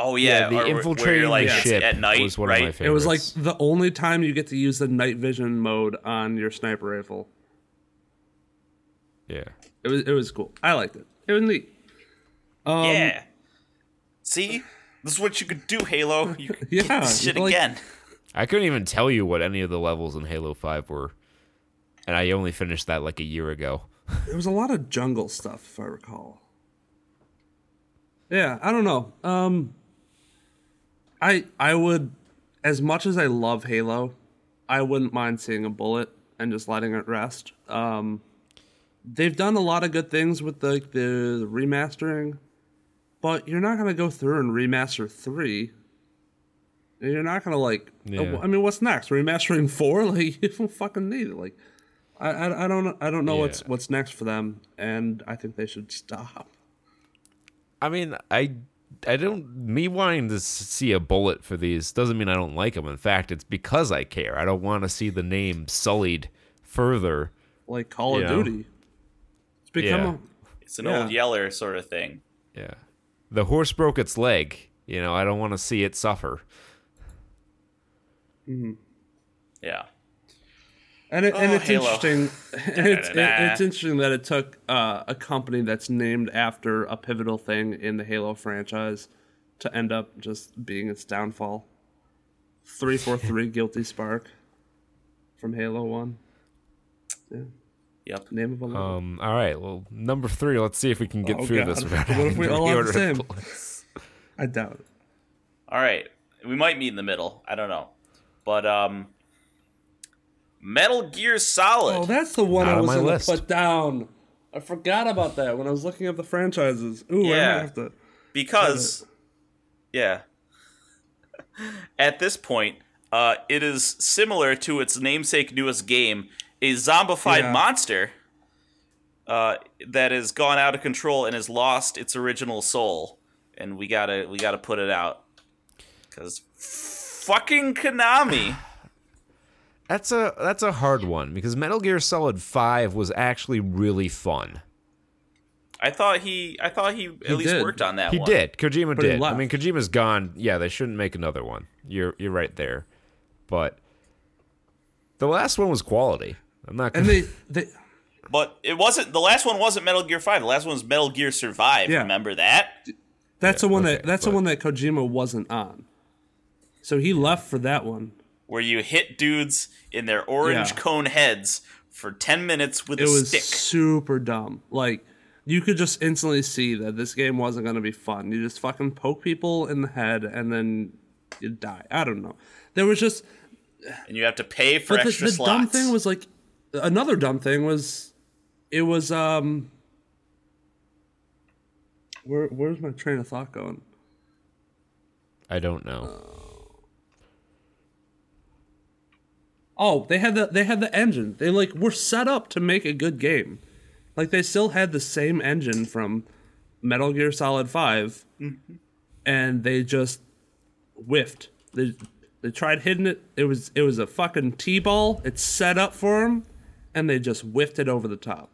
Oh yeah, the or where- where infiltrating like the ship at night, was one right? of my favorites. It was like the only time you get to use the night vision mode on your sniper rifle. yeah. It was it was cool. I liked it. It was neat. Um, yeah. See, this is what you could do, Halo. You *laughs* could Yeah, get this shit like- again. I couldn't even tell you what any of the levels in Halo 5 were. And I only finished that like a year ago. There was a lot of jungle stuff, if I recall. Yeah, I don't know. Um, I I would, as much as I love Halo, I wouldn't mind seeing a bullet and just letting it rest. Um, they've done a lot of good things with the the remastering, but you're not gonna go through and remaster three. You're not gonna like. Oh, yeah. I mean, what's next? Remastering four? *laughs* Like you don't fucking need it. Like, I, I, I don't I don't know what's Yeah. what's next for them, and I think they should stop. I mean, I I don't me wanting to see a bullet for these doesn't mean I don't like them. In fact, it's because I care. I don't want to see the name sullied further. Like Call of know? Duty. It's become Yeah. a It's an Yeah. old Yeller sort of thing. Yeah. The horse broke its leg. You know, I don't want to see it suffer. Yeah. And it, and Oh, it's Halo. interesting. *laughs* It's, it, it's interesting that it took uh, a company that's named after a pivotal thing in the Halo franchise to end up just being its downfall. Three four three *laughs* Guilty Spark from Halo One. Yep. Name of a level. Um. All right. Well, number three. Let's see if we can get Oh, through God. this *laughs* What if we all have the same? I doubt it. All right. We might meet in the middle. I don't know. But um Metal Gear Solid. Oh, that's the one Not I was my gonna put down. I forgot about that when I was looking up the franchises. Ooh, Yeah. might have to. because yeah *laughs* at this point uh, it is similar to its namesake newest game a zombified Yeah. monster uh, that has gone out of control and has lost its original soul and we gotta we gotta put it out because fucking konami *sighs* That's a that's a hard one because Metal Gear Solid 5 was actually really fun. I thought he, I thought he at He least did. worked on that He one. did. Kojima But did. I mean, Kojima's gone. Yeah, they shouldn't make another one. You're you're right there. But the last one was quality. I'm not And gonna, they they But it wasn't. The last one wasn't Metal Gear Five. The last one was Metal Gear Survive. Yeah. Remember that? that's the one okay, that that's but- the one that Kojima wasn't on. So he left for that one. Where you hit dudes in their orange Yeah. cone heads for ten minutes with It a was stick. super dumb. Like you could just instantly see that this game wasn't going to be fun. You just fucking poke people in the head and then you die. I don't know. There was just and you have to pay for but the, extra the slots. dumb thing was like another dumb thing was it was um where where's my train of thought going? I don't know. Oh, they had the they had the engine. They like were set up to make a good game. Like they still had the same engine from Metal Gear Solid 5 and they just whiffed. They they tried hitting it. It was it was a fucking T-ball. It's set up for them and they just whiffed it over the top.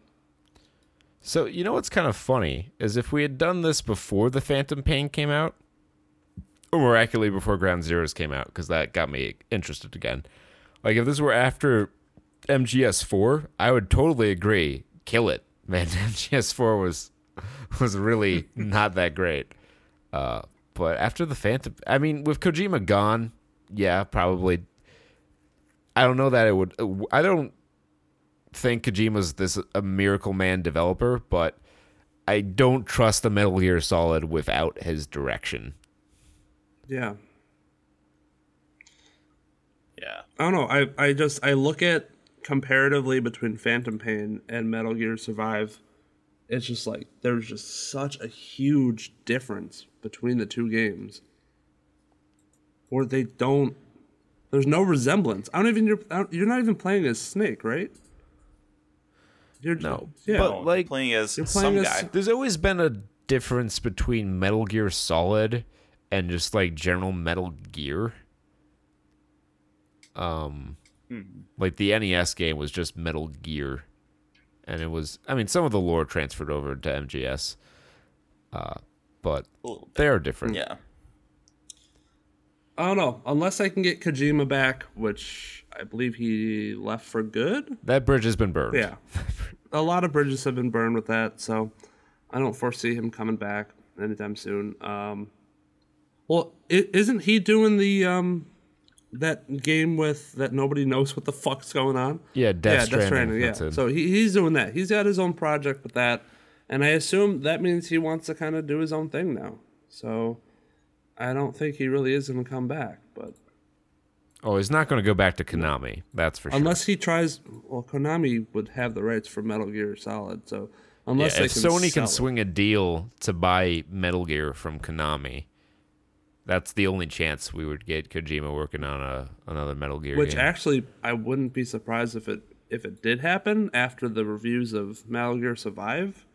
So you know what's kind of funny is if we had done this before the Phantom Pain came out, or miraculously before Ground Zeroes came out, because that got me interested again. Like if this were after MGS4, I would totally agree. Kill it, *laughs* man. MGS4 was was really not that great. Uh, but after the Phantom, I mean, with Kojima gone, yeah, probably. I don't know that it would. I don't think Kojima's this a Miracle Man developer, but I don't trust the Metal Gear Solid without his direction. Yeah. yeah. I don't know. I, I just I look at comparatively between Phantom Pain and Metal Gear Survive. It's just like there's just such a huge difference between the two games. Where they don't there's no resemblance. I don't even you're, I don't- you're not even playing as Snake, right? You're No, Yeah. but- No, like, playing as you're some as- guy. There's always been a difference between Metal Gear Solid and just like general Metal Gear. Um, like the NES game was just Metal Gear, and it was. I mean, some of the lore transferred over to MGS, uh, but A little bit. they are different. Yeah. I don't know. Unless I can get Kojima back, which I believe he left for good. That bridge has been burned. Yeah. a lot of bridges have been burned with that, so I don't foresee him coming back anytime soon. Um, well, is isn't he doing the um, that game with that nobody knows what the fuck's going on? Yeah, Death yeah, Stranding, yeah. that's it. So he, he's doing that. He's got his own project with that, and I assume that means he wants to kind of do his own thing now. So I don't think he really is going to come back, but Oh, he's not going to go back to Konami. That's for sure. unless he tries, well, Konami would have the rights for Metal Gear Solid, so unless yeah, if can Sony can it. swing a deal to buy Metal Gear from Konami, that's the only chance we would get Kojima working on a another Metal Gear Which game. actually, I wouldn't be surprised if it if it did happen after the reviews of Metal Gear Survive.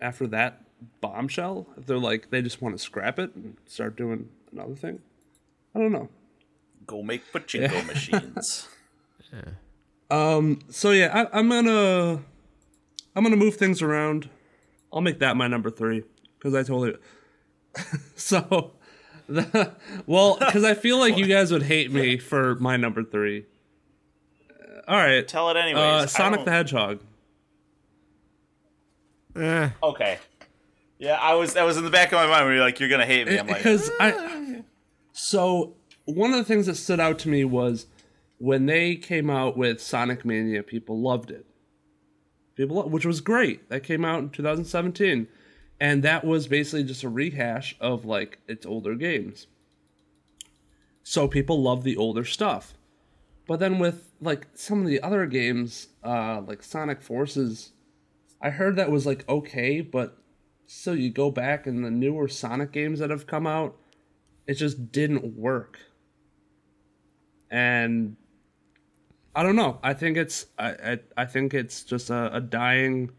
After that bombshell, if they're like they just want to scrap it and start doing another thing. I don't know. Go make pachinko *laughs* machines. yeah. Um, so yeah, I, I'm gonna I'm gonna move things around. I'll make that my number three because I totally. *laughs* so, the, well, because I feel like you guys would hate me for my number three. Uh, all right, Tell it anyways. Uh, Sonic the Hedgehog. Eh, Okay. Yeah, I was. That was in the back of my mind. Where you're like, you're gonna hate me. I'm like, because I. So one of the things that stood out to me was when they came out with Sonic Mania, people loved it. People, lo- which was great. That came out in 2017, and that was basically just a rehash of like its older games. So people love the older stuff, but then with like some of the other games, uh, like Sonic Forces, I heard that was like okay, but so you go back and the newer Sonic games that have come out, it just didn't work. And I don't know. I think it's I I, I think it's just a, a dying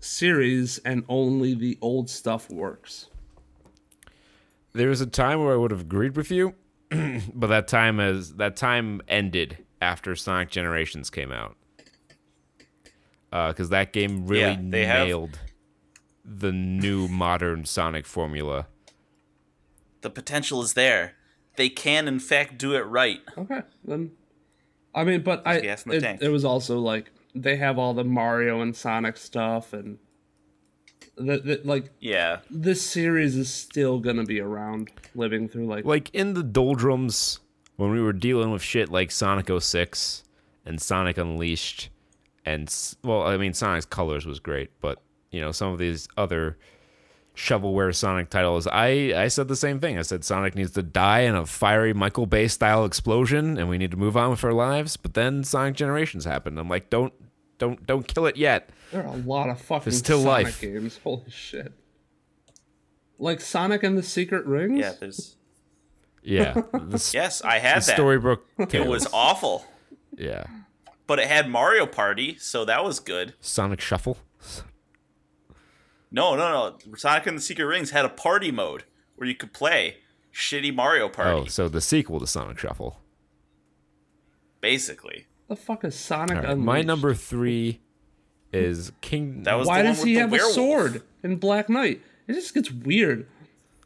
series, and only the old stuff works. there was a time where I would have agreed with you, *clears throat* but that time is that time ended after Sonic Generations came out. Uh because that game really Yeah, they have- nailed the new modern Sonic formula. The potential is there. They can, in fact, do it right. Okay, then. I mean, but I gas in the it, it was also like they have all the Mario and Sonic stuff, and the, the, like Yeah. this series is still gonna be around, living through like Like in the doldrums, when we were dealing with shit like Sonic 06 and Sonic Unleashed, and well, I mean, Sonic's Colors was great, but you know, some of these other shovelware Sonic titles, I, I said the same thing. I said Sonic needs to die in a fiery Michael Bay style explosion, and we need to move on with our lives. But then Sonic Generations happened. I'm like, don't, don't, don't kill it yet. there are a lot of fucking There's still Sonic life. games. Holy shit! Like Sonic and the Secret Rings. Yeah, there's. Yeah, *laughs* the, s- Yes, I had the that. Storybook It was awful, yeah, but it had Mario Party, so that was good. Sonic Shuffle. No, no, no. Sonic and the Secret Rings had a party mode where you could play shitty Mario oh, Party, Oh, so the sequel to Sonic Shuffle. basically. The fuck is Sonic All right, Unleashed? my number three is King. That was Why does he have the a sword in Black Knight? It just gets weird.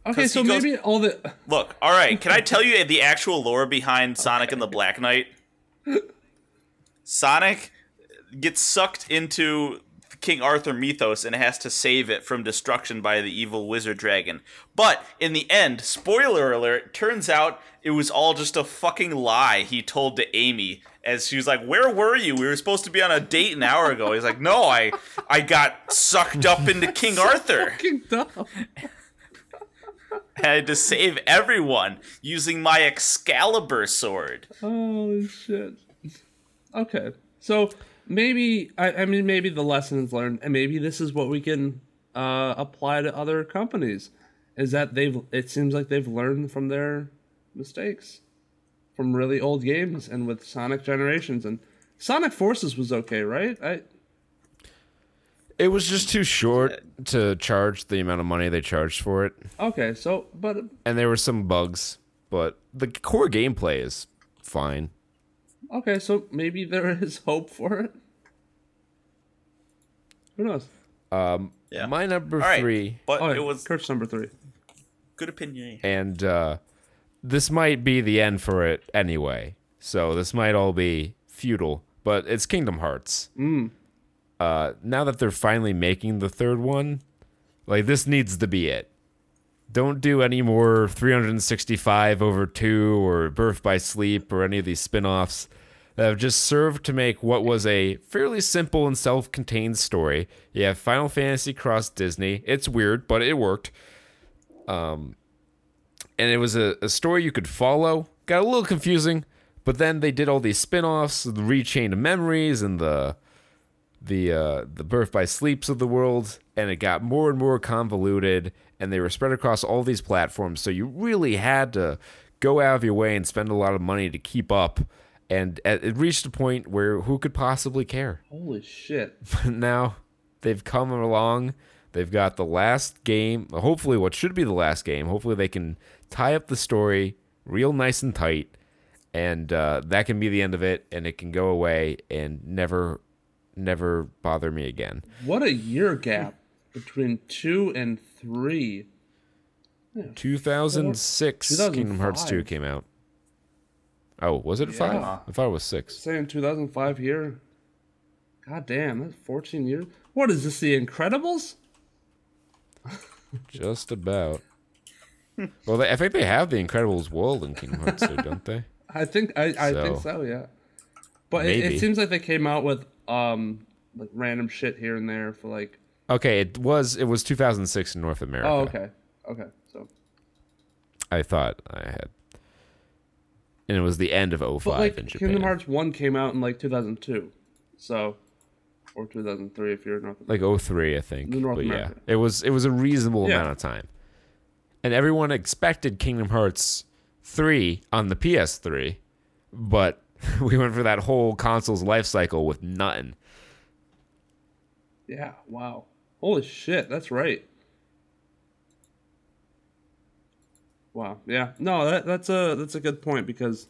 Okay, so goes- maybe all the Look, all right. Can I tell you the actual lore behind Sonic and the Black Knight? *laughs* Sonic gets sucked into King Arthur mythos and has to save it from destruction by the evil wizard dragon. But in the end, spoiler alert, turns out it was all just a fucking lie he told to Amy as she was like, "Where were you? We were supposed to be on a date an hour ago." He's like, "No, I I got sucked up into *laughs* King Arthur." fucking dumb. I had to save everyone using my Excalibur sword. Oh shit. Okay, so maybe I, I mean maybe the lesson is learned, and maybe this is what we can uh, apply to other companies. Is that they've? It seems like they've learned from their mistakes, from really old games, and with Sonic Generations and Sonic Forces was okay, right? I It was just too short to charge the amount of money they charged for it, okay, so but and there were some bugs, but the core gameplay is fine. Okay, so maybe there *laughs* is hope for it. Who knows? Um, Yeah. My number All right, three, but Oh, it was Kurt's number three. good opinion. and uh, this might be the end for it anyway. So this might all be futile, but it's Kingdom Hearts. Mm. Uh, now that they're finally making the third one, like this needs to be it. Don't do any more 365 over 2 or Birth by Sleep or any of these spin offs that have just served to make what was a fairly simple and self contained story. You have Final Fantasy cross Disney. It's weird, but it worked. Um, and it was a, a story you could follow. Got a little confusing, but then they did all these spin offs, the Rechained Memories and the the uh, the birth by sleeps of the world, and it got more and more convoluted, and they were spread across all these platforms. So you really had to go out of your way and spend a lot of money to keep up. And it reached a point where who could possibly care? *laughs* Holy shit. now they've come along. They've got the last game, hopefully, what should be the last game. Hopefully, they can tie up the story real nice and tight, and uh, that can be the end of it, and it can go away and never, never bother me again. What a year gap between two and three. 2006, Kingdom Hearts 2 came out. Oh, was it five? I thought it was six. Saying 2005 here. God damn, that's 14 years. What is this, The Incredibles? *laughs* Just about. well, they, I think they have the Incredibles world in Kingdom Hearts 2, don't they? *laughs* I think I, I think So. so, yeah. But it, it seems like they came out with um like random shit here and there for like Okay, it was it was 2006 in North America. oh okay okay so I thought I had. And it was the end of 05 but like in Japan. Kingdom Hearts one came out in like 2002, so or 2003 if you're in North like 03, I think. North but yeah, America. it was it was a reasonable Yeah. amount of time. And everyone expected Kingdom Hearts 3 on the PS3, but *laughs* we went for that whole console's life cycle with nothing. Yeah, wow. Holy shit, that's right. Wow. Yeah. No, that, that's a that's a good point because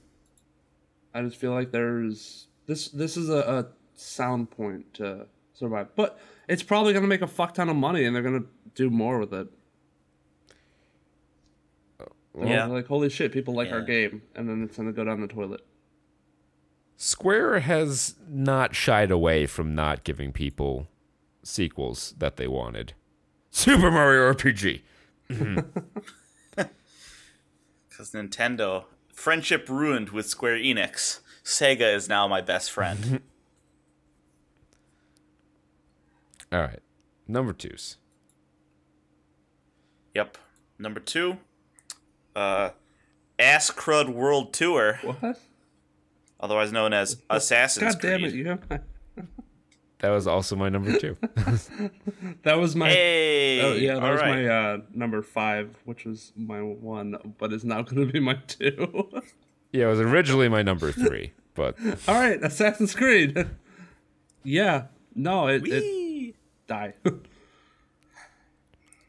I just feel like there's this this is a, a sound point to survive, but it's probably gonna make a fuck ton of money and they're gonna do more with it. Oh. Yeah. Like holy shit, people like our game, and then it's gonna go down the toilet. Square has not shied away from not giving people sequels that they wanted. Super Mario RPG. *laughs* *laughs* Because Nintendo friendship ruined with Square Enix. Sega is now my best friend. *laughs* All right. Number twos. yep. Number two, uh, Ass Crud World Tour, What? otherwise known as Assassin's God damn it! You That was also my number two. *laughs* that was my. Hey, Oh yeah, that all was right. my uh, number five, which was my one, but is now going to be my two. *laughs* yeah, it was originally my number three, but *laughs* All right, Assassin's Creed. yeah, no, it, it die.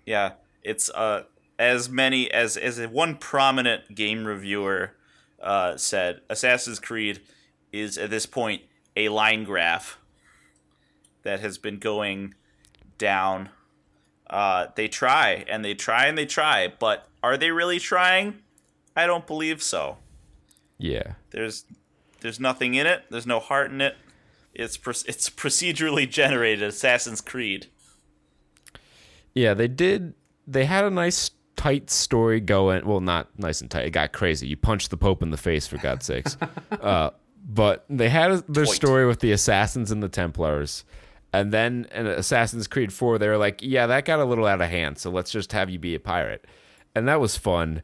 Yeah, it's uh as many as as one prominent game reviewer uh, said, Assassin's Creed is at this point a line graph that has been going down. Uh, they try and they try and they try, but are they really trying? I don't believe so. yeah. There's there's nothing in it. There's no heart in it. It's pro- it's *laughs* procedurally generated Assassin's Creed. Yeah, they did. They had a nice tight story going. Well, not nice and tight. It got crazy. You punched the Pope in the face for God's sakes. *laughs* uh, but they had a, their Point. story with the assassins and the Templars, and then in Assassin's Creed Four, they were like, "Yeah, that got a little out of hand. So let's just have you be a pirate," and that was fun.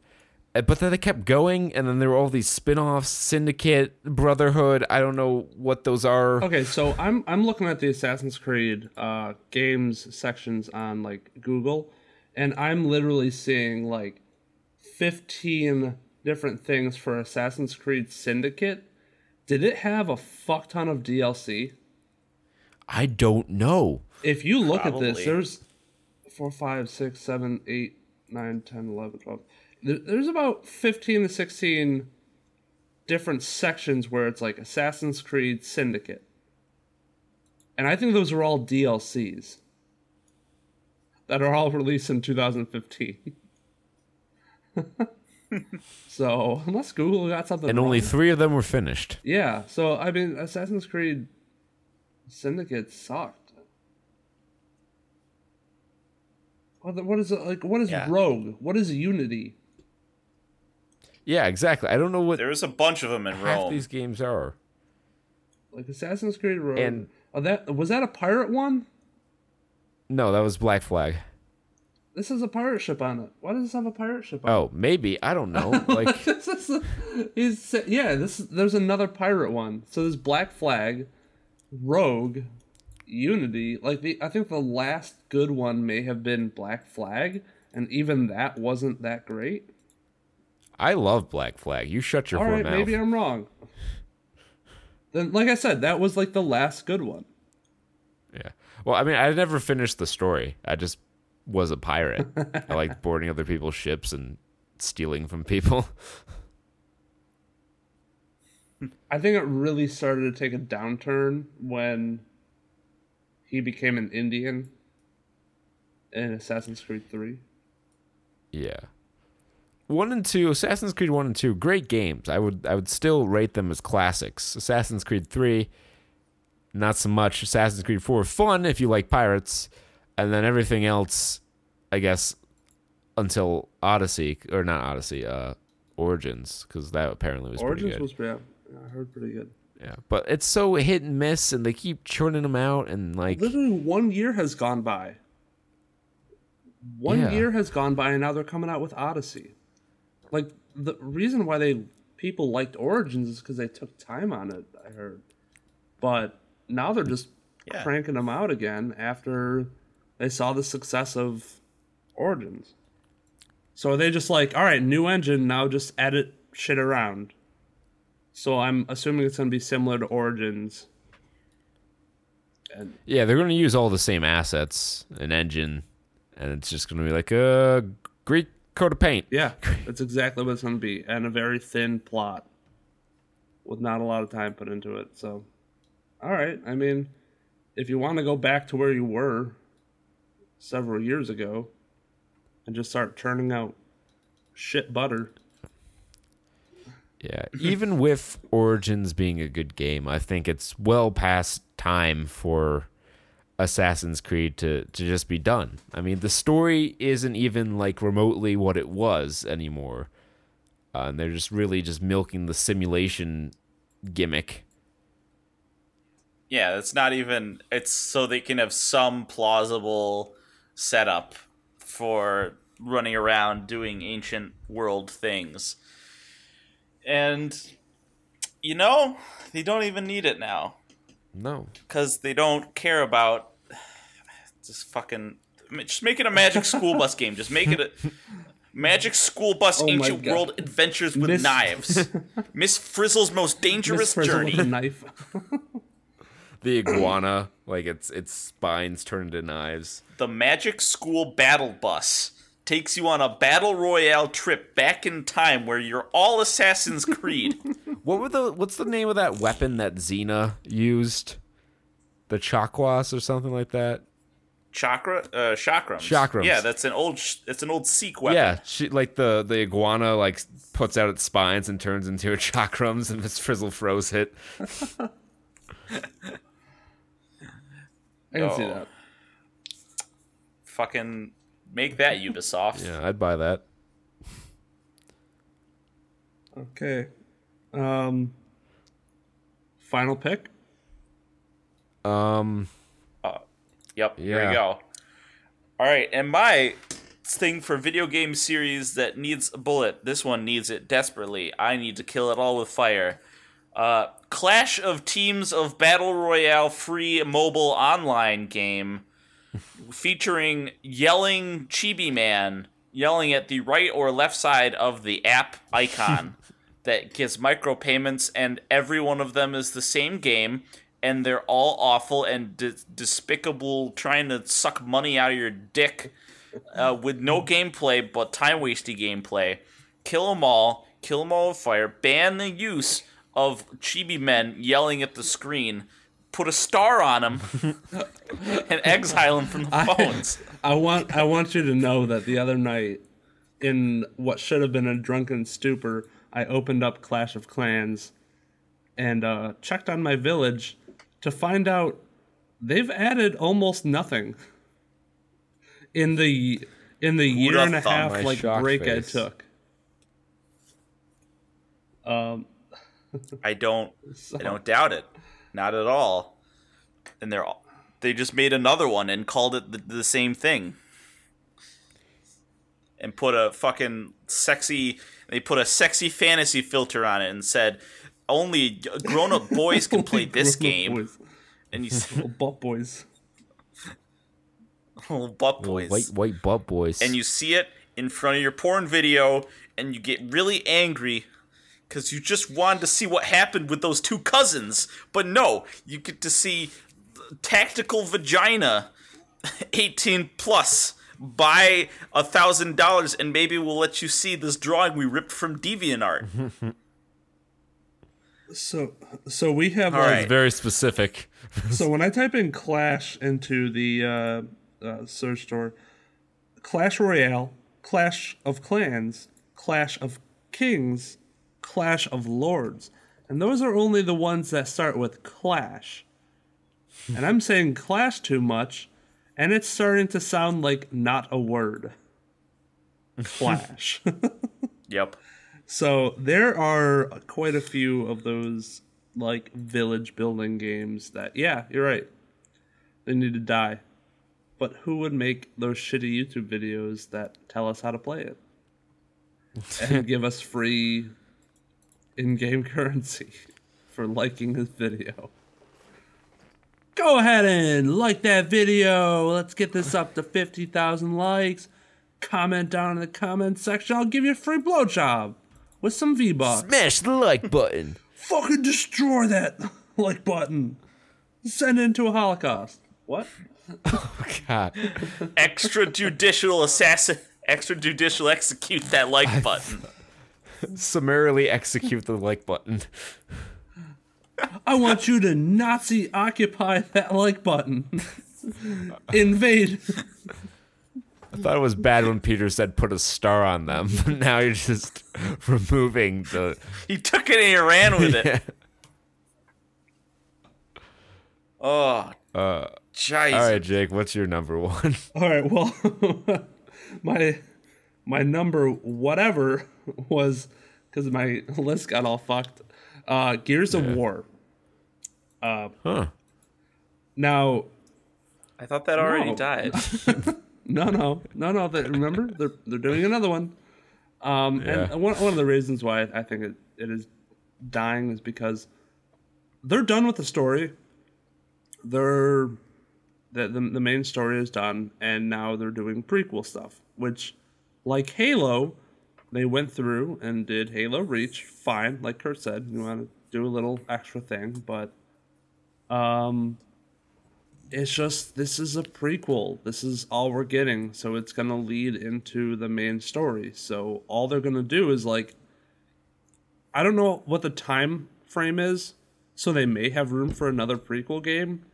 Uh, But then they kept going, and then there were all these spin-offs, Syndicate, Brotherhood. I don't know what those are. okay, so I'm I'm looking at the Assassin's Creed uh, games sections on like Google, and I'm literally seeing like 15 different things for Assassin's Creed Syndicate. Did it have a fuck ton of DLC? I don't know. if you look at this, there's 4, 5, 6, 7, 8, 9, 10, 11, 12. There's about 15 to 16 different sections where it's like Assassin's Creed Syndicate. And I think those are all DLCs that are all *laughs* released in 2015. *laughs* so, unless Google got something And only three of them were finished. Yeah, so I mean, Assassin's Creed Syndicate sucked. What, what is it like? What is Yeah. Rogue? What is Unity? Yeah, exactly. I don't know what There's a bunch of them in half Rome. these games are. Like Assassin's Creed Rogue. And- oh, that was that a pirate one? No, that was Black Flag. This is a pirate ship on it. Why does this have a pirate ship on Oh, maybe I don't know. *laughs* Like. This is a, he's yeah. This there's another pirate one. So there's Black Flag, Rogue, Unity. Like the I think the last good one may have been Black Flag, and even that wasn't that great. I love Black Flag. You shut your All whore mouth. maybe I'm wrong. Then, like I said, that was like the last good one. Yeah. Well, I mean, I never finished the story. I just was a pirate. *laughs* I like boarding other people's ships and stealing from people. *laughs* I think it really started to take a downturn when he became an Indian in Assassin's Creed 3. yeah. One and two, Assassin's Creed one and two, great games. I would I would still rate them as classics. Assassin's Creed three, not so much. Assassin's Creed four, fun if you like pirates, and then everything else, I guess, until Odyssey or not Odyssey, uh, Origins, because that apparently was pretty Origins was yeah, I heard pretty good. Yeah, but it's so hit and miss, and they keep churning them out, and like, Literally one year has gone by. One Yeah. year has gone by and now they're coming out with Odyssey. Like the reason why they people liked Origins is because they took time on it, I heard. But now they're just Yeah. cranking them out again after they saw the success of Origins. So are they just like, all right, new engine, now just edit shit around. So I'm assuming it's gonna be similar to Origins. And yeah, they're going to use all the same assets and engine, and it's just going to be like, a Greek coat of paint. Yeah, *laughs* that's exactly what it's going to be, and a very thin plot with not a lot of time put into it. So, all right. I mean, if you want to go back to where you were several years ago and just start churning out shit butter, Yeah, even with Origins being a good game, I think it's well past time for Assassin's Creed to, to just be done. I mean, the story isn't even like remotely what it was anymore. Uh, and they're just really just milking the simulation gimmick. Yeah, it's not even. It's so they can have some plausible setup for running around doing ancient world things. And, you know, they don't even need it now. No. Because they don't care about. Just fucking. Just make it a Magic *laughs* School Bus game. Just make it a. Magic School Bus Oh Ancient World Adventures with Miss- Knives. *laughs* Miss Frizzle's most dangerous Miss Frizzle journey. with a knife. *laughs* The iguana, like its its spines turn into knives. the Magic School Battle Bus takes you on a battle royale trip back in time where you're all Assassin's *laughs* Creed. What were the what's the name of that weapon that Xena used? The Chakwas or something like that? Chakra, uh, chakrams. Chakrams. Yeah, that's an old. It's an old Sikh weapon. Yeah, she like the the iguana like puts out its spines and turns into a *laughs* chakrams, and Miss Frizzle froze it. *laughs* I can see Oh. that. Fucking make that Ubisoft. Yeah, I'd buy that. Okay. Um. Final pick. Um, Yep. Here Yeah. we go. All right, and my thing for video game series that needs a bullet. This one needs it desperately. I need to kill it all with fire. Uh, Clash of Teams of Battle Royale free mobile online game featuring yelling Chibi Man yelling at the right or left side of the app icon *laughs* that gives micropayments, and every one of them is the same game, and they're all awful and de- despicable, trying to suck money out of your dick uh, with no gameplay but time wasting gameplay. Kill them all, kill them all with fire, ban the use of chibi men yelling at the screen, put a star on them, *laughs* and exile them from the phones. *laughs* I want I want you to know that the other night, in what should have been a drunken stupor, I opened up Clash of Clans and uh, checked on my village to find out they've added almost nothing in the in the year and a half My like break face. I took. Um, I don't *laughs* so- I don't doubt it. Not at all. And they're all, they just made another one and called it the, the same thing. And put a fucking sexy they put a sexy fantasy filter on it and said only grown-up boys can *laughs* play this game. boys, And you see *laughs* little butt boys. *laughs* little butt boys. white white butt boys. and you see it in front of your porn video and you get really angry because you just wanted to see what happened with those two cousins but no you get to see tactical vagina *laughs* 18 plus buy a thousand dollars and maybe we'll let you see this drawing we ripped from deviantart *laughs* So so we have All like right. very specific. so when I type in Clash into the uh, uh, search store, Clash Royale, Clash of Clans, Clash of Kings, Clash of Lords, and those are only the ones that start with Clash. and I'm saying Clash too much, and it's starting to sound like not a word. Clash. *laughs* yep So there are quite a few of those like village building games that yeah, you're right. They need to die. But who would make those shitty YouTube videos that tell us how to play it? *laughs* And give us free in-game *laughs* currency for liking this video. Go ahead and like that video. Let's get this up to 50,000 likes. Comment down in the comment section. I'll give you a free blowjob with some V-Bucks. Smash the like button. Fucking destroy that *laughs* like button. Send it into a Holocaust. What? *laughs* Oh god. extrajudicial assassin extrajudicial execute that like button. Summarily execute the like button. I want you to Nazi occupy that like button. Invade. I thought it was bad when Peter said put a star on them, but now you're just removing the. He took it and he ran with it. Oh, Uh, Jesus. all right, Jake, what's your number one? All right, well, *laughs* my my number whatever *laughs* was because my *laughs* list got all fucked. Uh, Gears of War. Huh. Now, I thought that already No. died. *laughs* no, no, no, no. That, remember, they're they're doing another one. Um, Yeah. and one one of the reasons why I think it, it is dying is because they're done with the story. They're the, the the main story is done, and now they're doing prequel stuff, which, like Halo, they went through and did Halo Reach. Fine, like Kurt said, you want to do a little extra thing, but um, it's just this is a prequel. This is all we're getting, so it's gonna lead into the main story. So all they're gonna do is like, I don't know what the time frame is, so they may have room for another prequel game,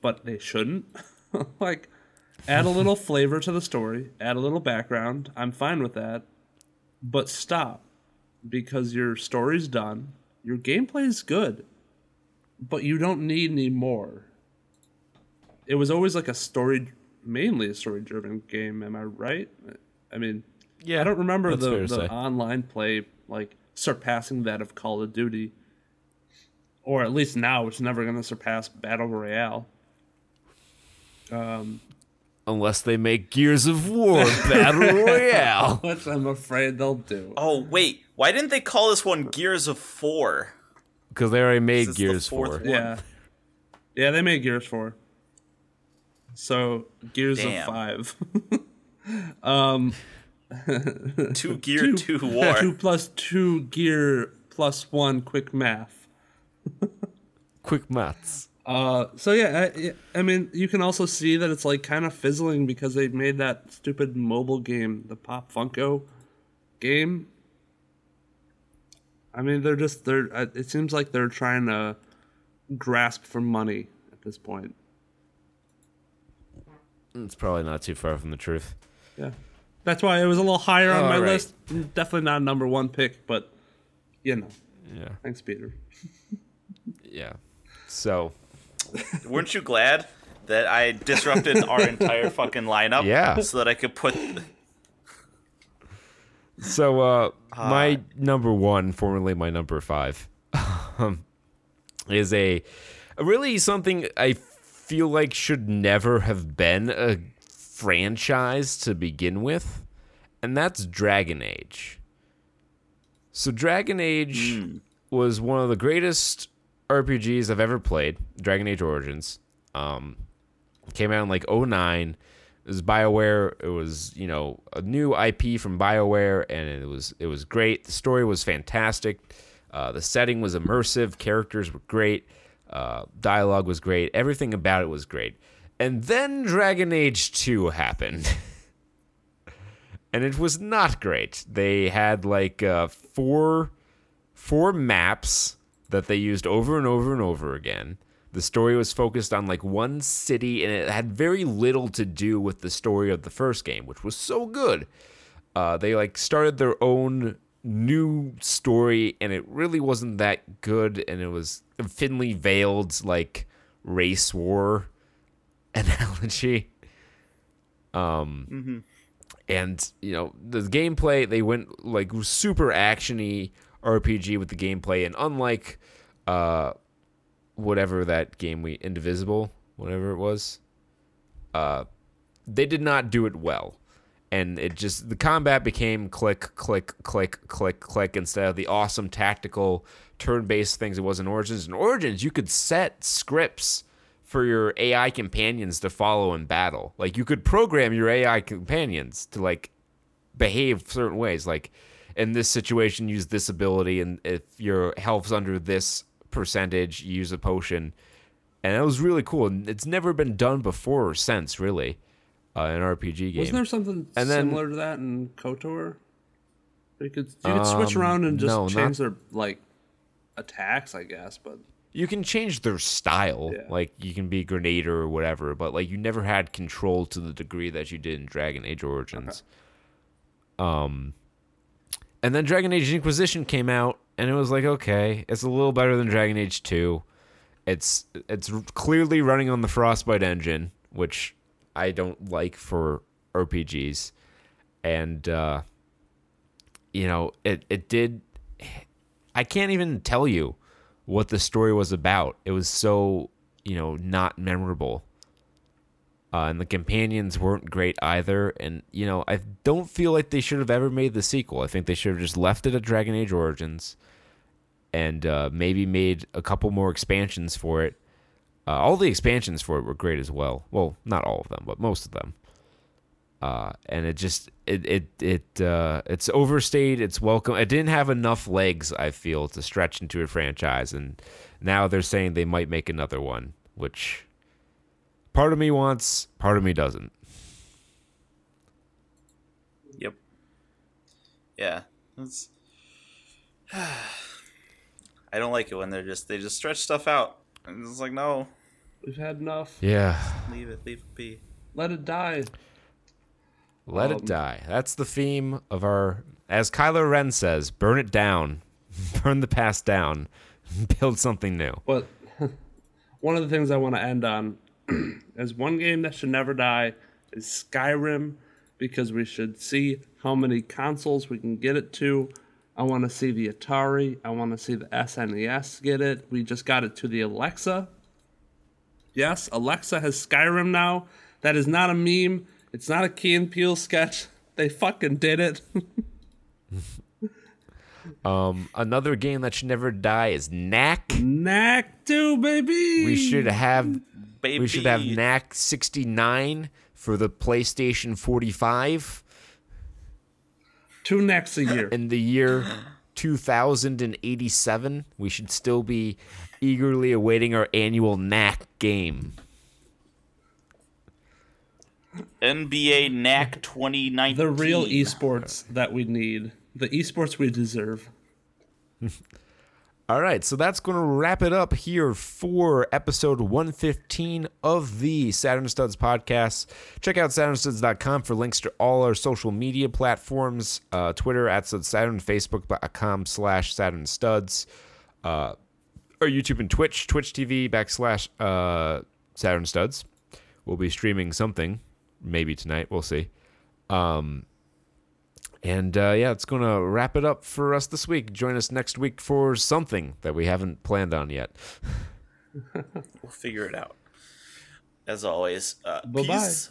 but they shouldn't. *laughs* like, add a little flavor to the story, add a little background. I'm fine with that, but stop. Because your story's done. Your gameplay is good, but you don't need any more. It was always like a story mainly a story driven game. Am i right? I mean Yeah, i don't remember the, the online play like surpassing that of call of duty. Or at least now it's never going to surpass battle royale um, Unless they make Gears of War Battle *laughs* Royale. *laughs* which i'm afraid they'll do oh, wait. Why didn't they call this one Gears of 4? Because they already made This the Gears fourth 4. one. yeah yeah they made gears 4 so gears Damn. of 5 *laughs* um, Two Gear, two, War. 2 plus 2 gear plus 1 quick math Quick maths. Uh, so yeah, I, I mean, you can also see that it's like kind of fizzling because they made that stupid mobile game, the Pop Funko game. I mean, they're just they're. uh, It seems like they're trying to grasp for money at this point. It's probably not too far from the truth. Yeah, that's why it was a little higher on my All right. list. Definitely not a number one pick, but you know, Yeah. thanks, Peter. *laughs* Yeah. So, *laughs* Weren't you glad that I disrupted our *laughs* entire fucking lineup? Yeah. So that I could put. so uh, my number one, formerly my number five, *laughs* um, is a, a really something I feel like should never have been a franchise to begin with, and that's Dragon Age. So Dragon Age was one of the greatest RPGs I've ever played. Dragon Age Origins. Um, came out in like 09 it was bioware. It was you know a new ip from bioware and it was it was great. The story was fantastic. Uh, the setting was immersive. Characters were great. Uh, dialogue was great. Everything about it was great. And then dragon age 2 happened. *laughs* And it was not great. They had like uh, four four maps that they used over and over and over again. The story was focused on like one city and it had very little to do with the story of the first game, which was so good. Uh, they like started their own new story and it really wasn't that good and it was a thinly veiled like race war *laughs* analogy. Um and you know the gameplay they went like super actiony RPG with the gameplay and unlike uh whatever that game we Indivisible whatever it was uh they did not do it well. And it just the combat became click click click click click instead of the awesome tactical turn-based things. It was in Origins. In Origins you could set scripts for your AI companions to follow in battle. Like you could program your AI companions to like behave certain ways. Like in this situation, use this ability, and if your health's under this percentage, use a potion. And that was really cool. And it's never been done before or since, really. uh, an RPG game. Wasn't there something And then- similar to that in KOTOR? You could you could switch around and just Um, no, change not- their like attacks, I guess. But you can change their style, Yeah. like you can be Grenader or whatever, but like you never had control to the degree that you did in Dragon Age Origins. Um, and then Dragon Age Inquisition came out, and it was like, okay, it's a little better than Dragon Age Two. It's it's clearly running on the Frostbite engine, which I don't like for RPGs, and uh, you know it it did. I can't even tell you what the story was about. It was so you know not memorable. Uh, and the companions weren't great either. And you know, I don't feel like they should have ever made the sequel. I think they should have just left it at Dragon Age Origins, and uh, maybe made a couple more expansions for it. Uh, all the expansions for it were great as well. Well, not all of them, but most of them. Uh, and it just it it it uh, it's overstayed. It's welcome. It didn't have enough legs. I feel to stretch into a franchise, and now they're saying they might make another one, which part of me wants, part of me doesn't. Yep. Yeah. That's *sighs* I don't like it when they're just they just stretch stuff out. And it's like no, we've had enough. Yeah, leave it, leave it be. Let it die. let Um, it die. That's the theme of our, as Kylo Ren says, burn it down, *laughs* burn the past down, *laughs* build something new. But *laughs* one of the things I want to end on *clears throat* is one game that should never die is Skyrim because we should see how many consoles we can get it to. I want to see the Atari. I want to see the SNES get it. We just got it to the Alexa. Yes, Alexa has Skyrim now. That is not a meme. It's not a Key and Peele sketch. *laughs* They fucking did it. *laughs* Um, another game that should never die is Knack. Knack 2, baby. We should have Baby. we should have Knack 69 for the PlayStation 45 two necks a year. in the year 2087. We should still be eagerly awaiting our annual Knack game. NBA Knack 2019. the real esports that we need, the esports we deserve. *laughs* All right, so that's going to wrap it up here for episode 115 of the Saturn Studs podcast. Check out SaturnStuds.com for links to all our social media platforms uh, Twitter at Saturn, Facebook.com slash Saturn Studs, uh, our YouTube and Twitch, Twitch TV backslash uh, Saturn Studs. We'll be streaming something, maybe tonight. We'll see. Um, and uh, yeah, it's going to wrap it up for us this week. Join us next week for something that we haven't planned on yet. *laughs* We'll figure it out. As always, uh, Bye-bye. peace.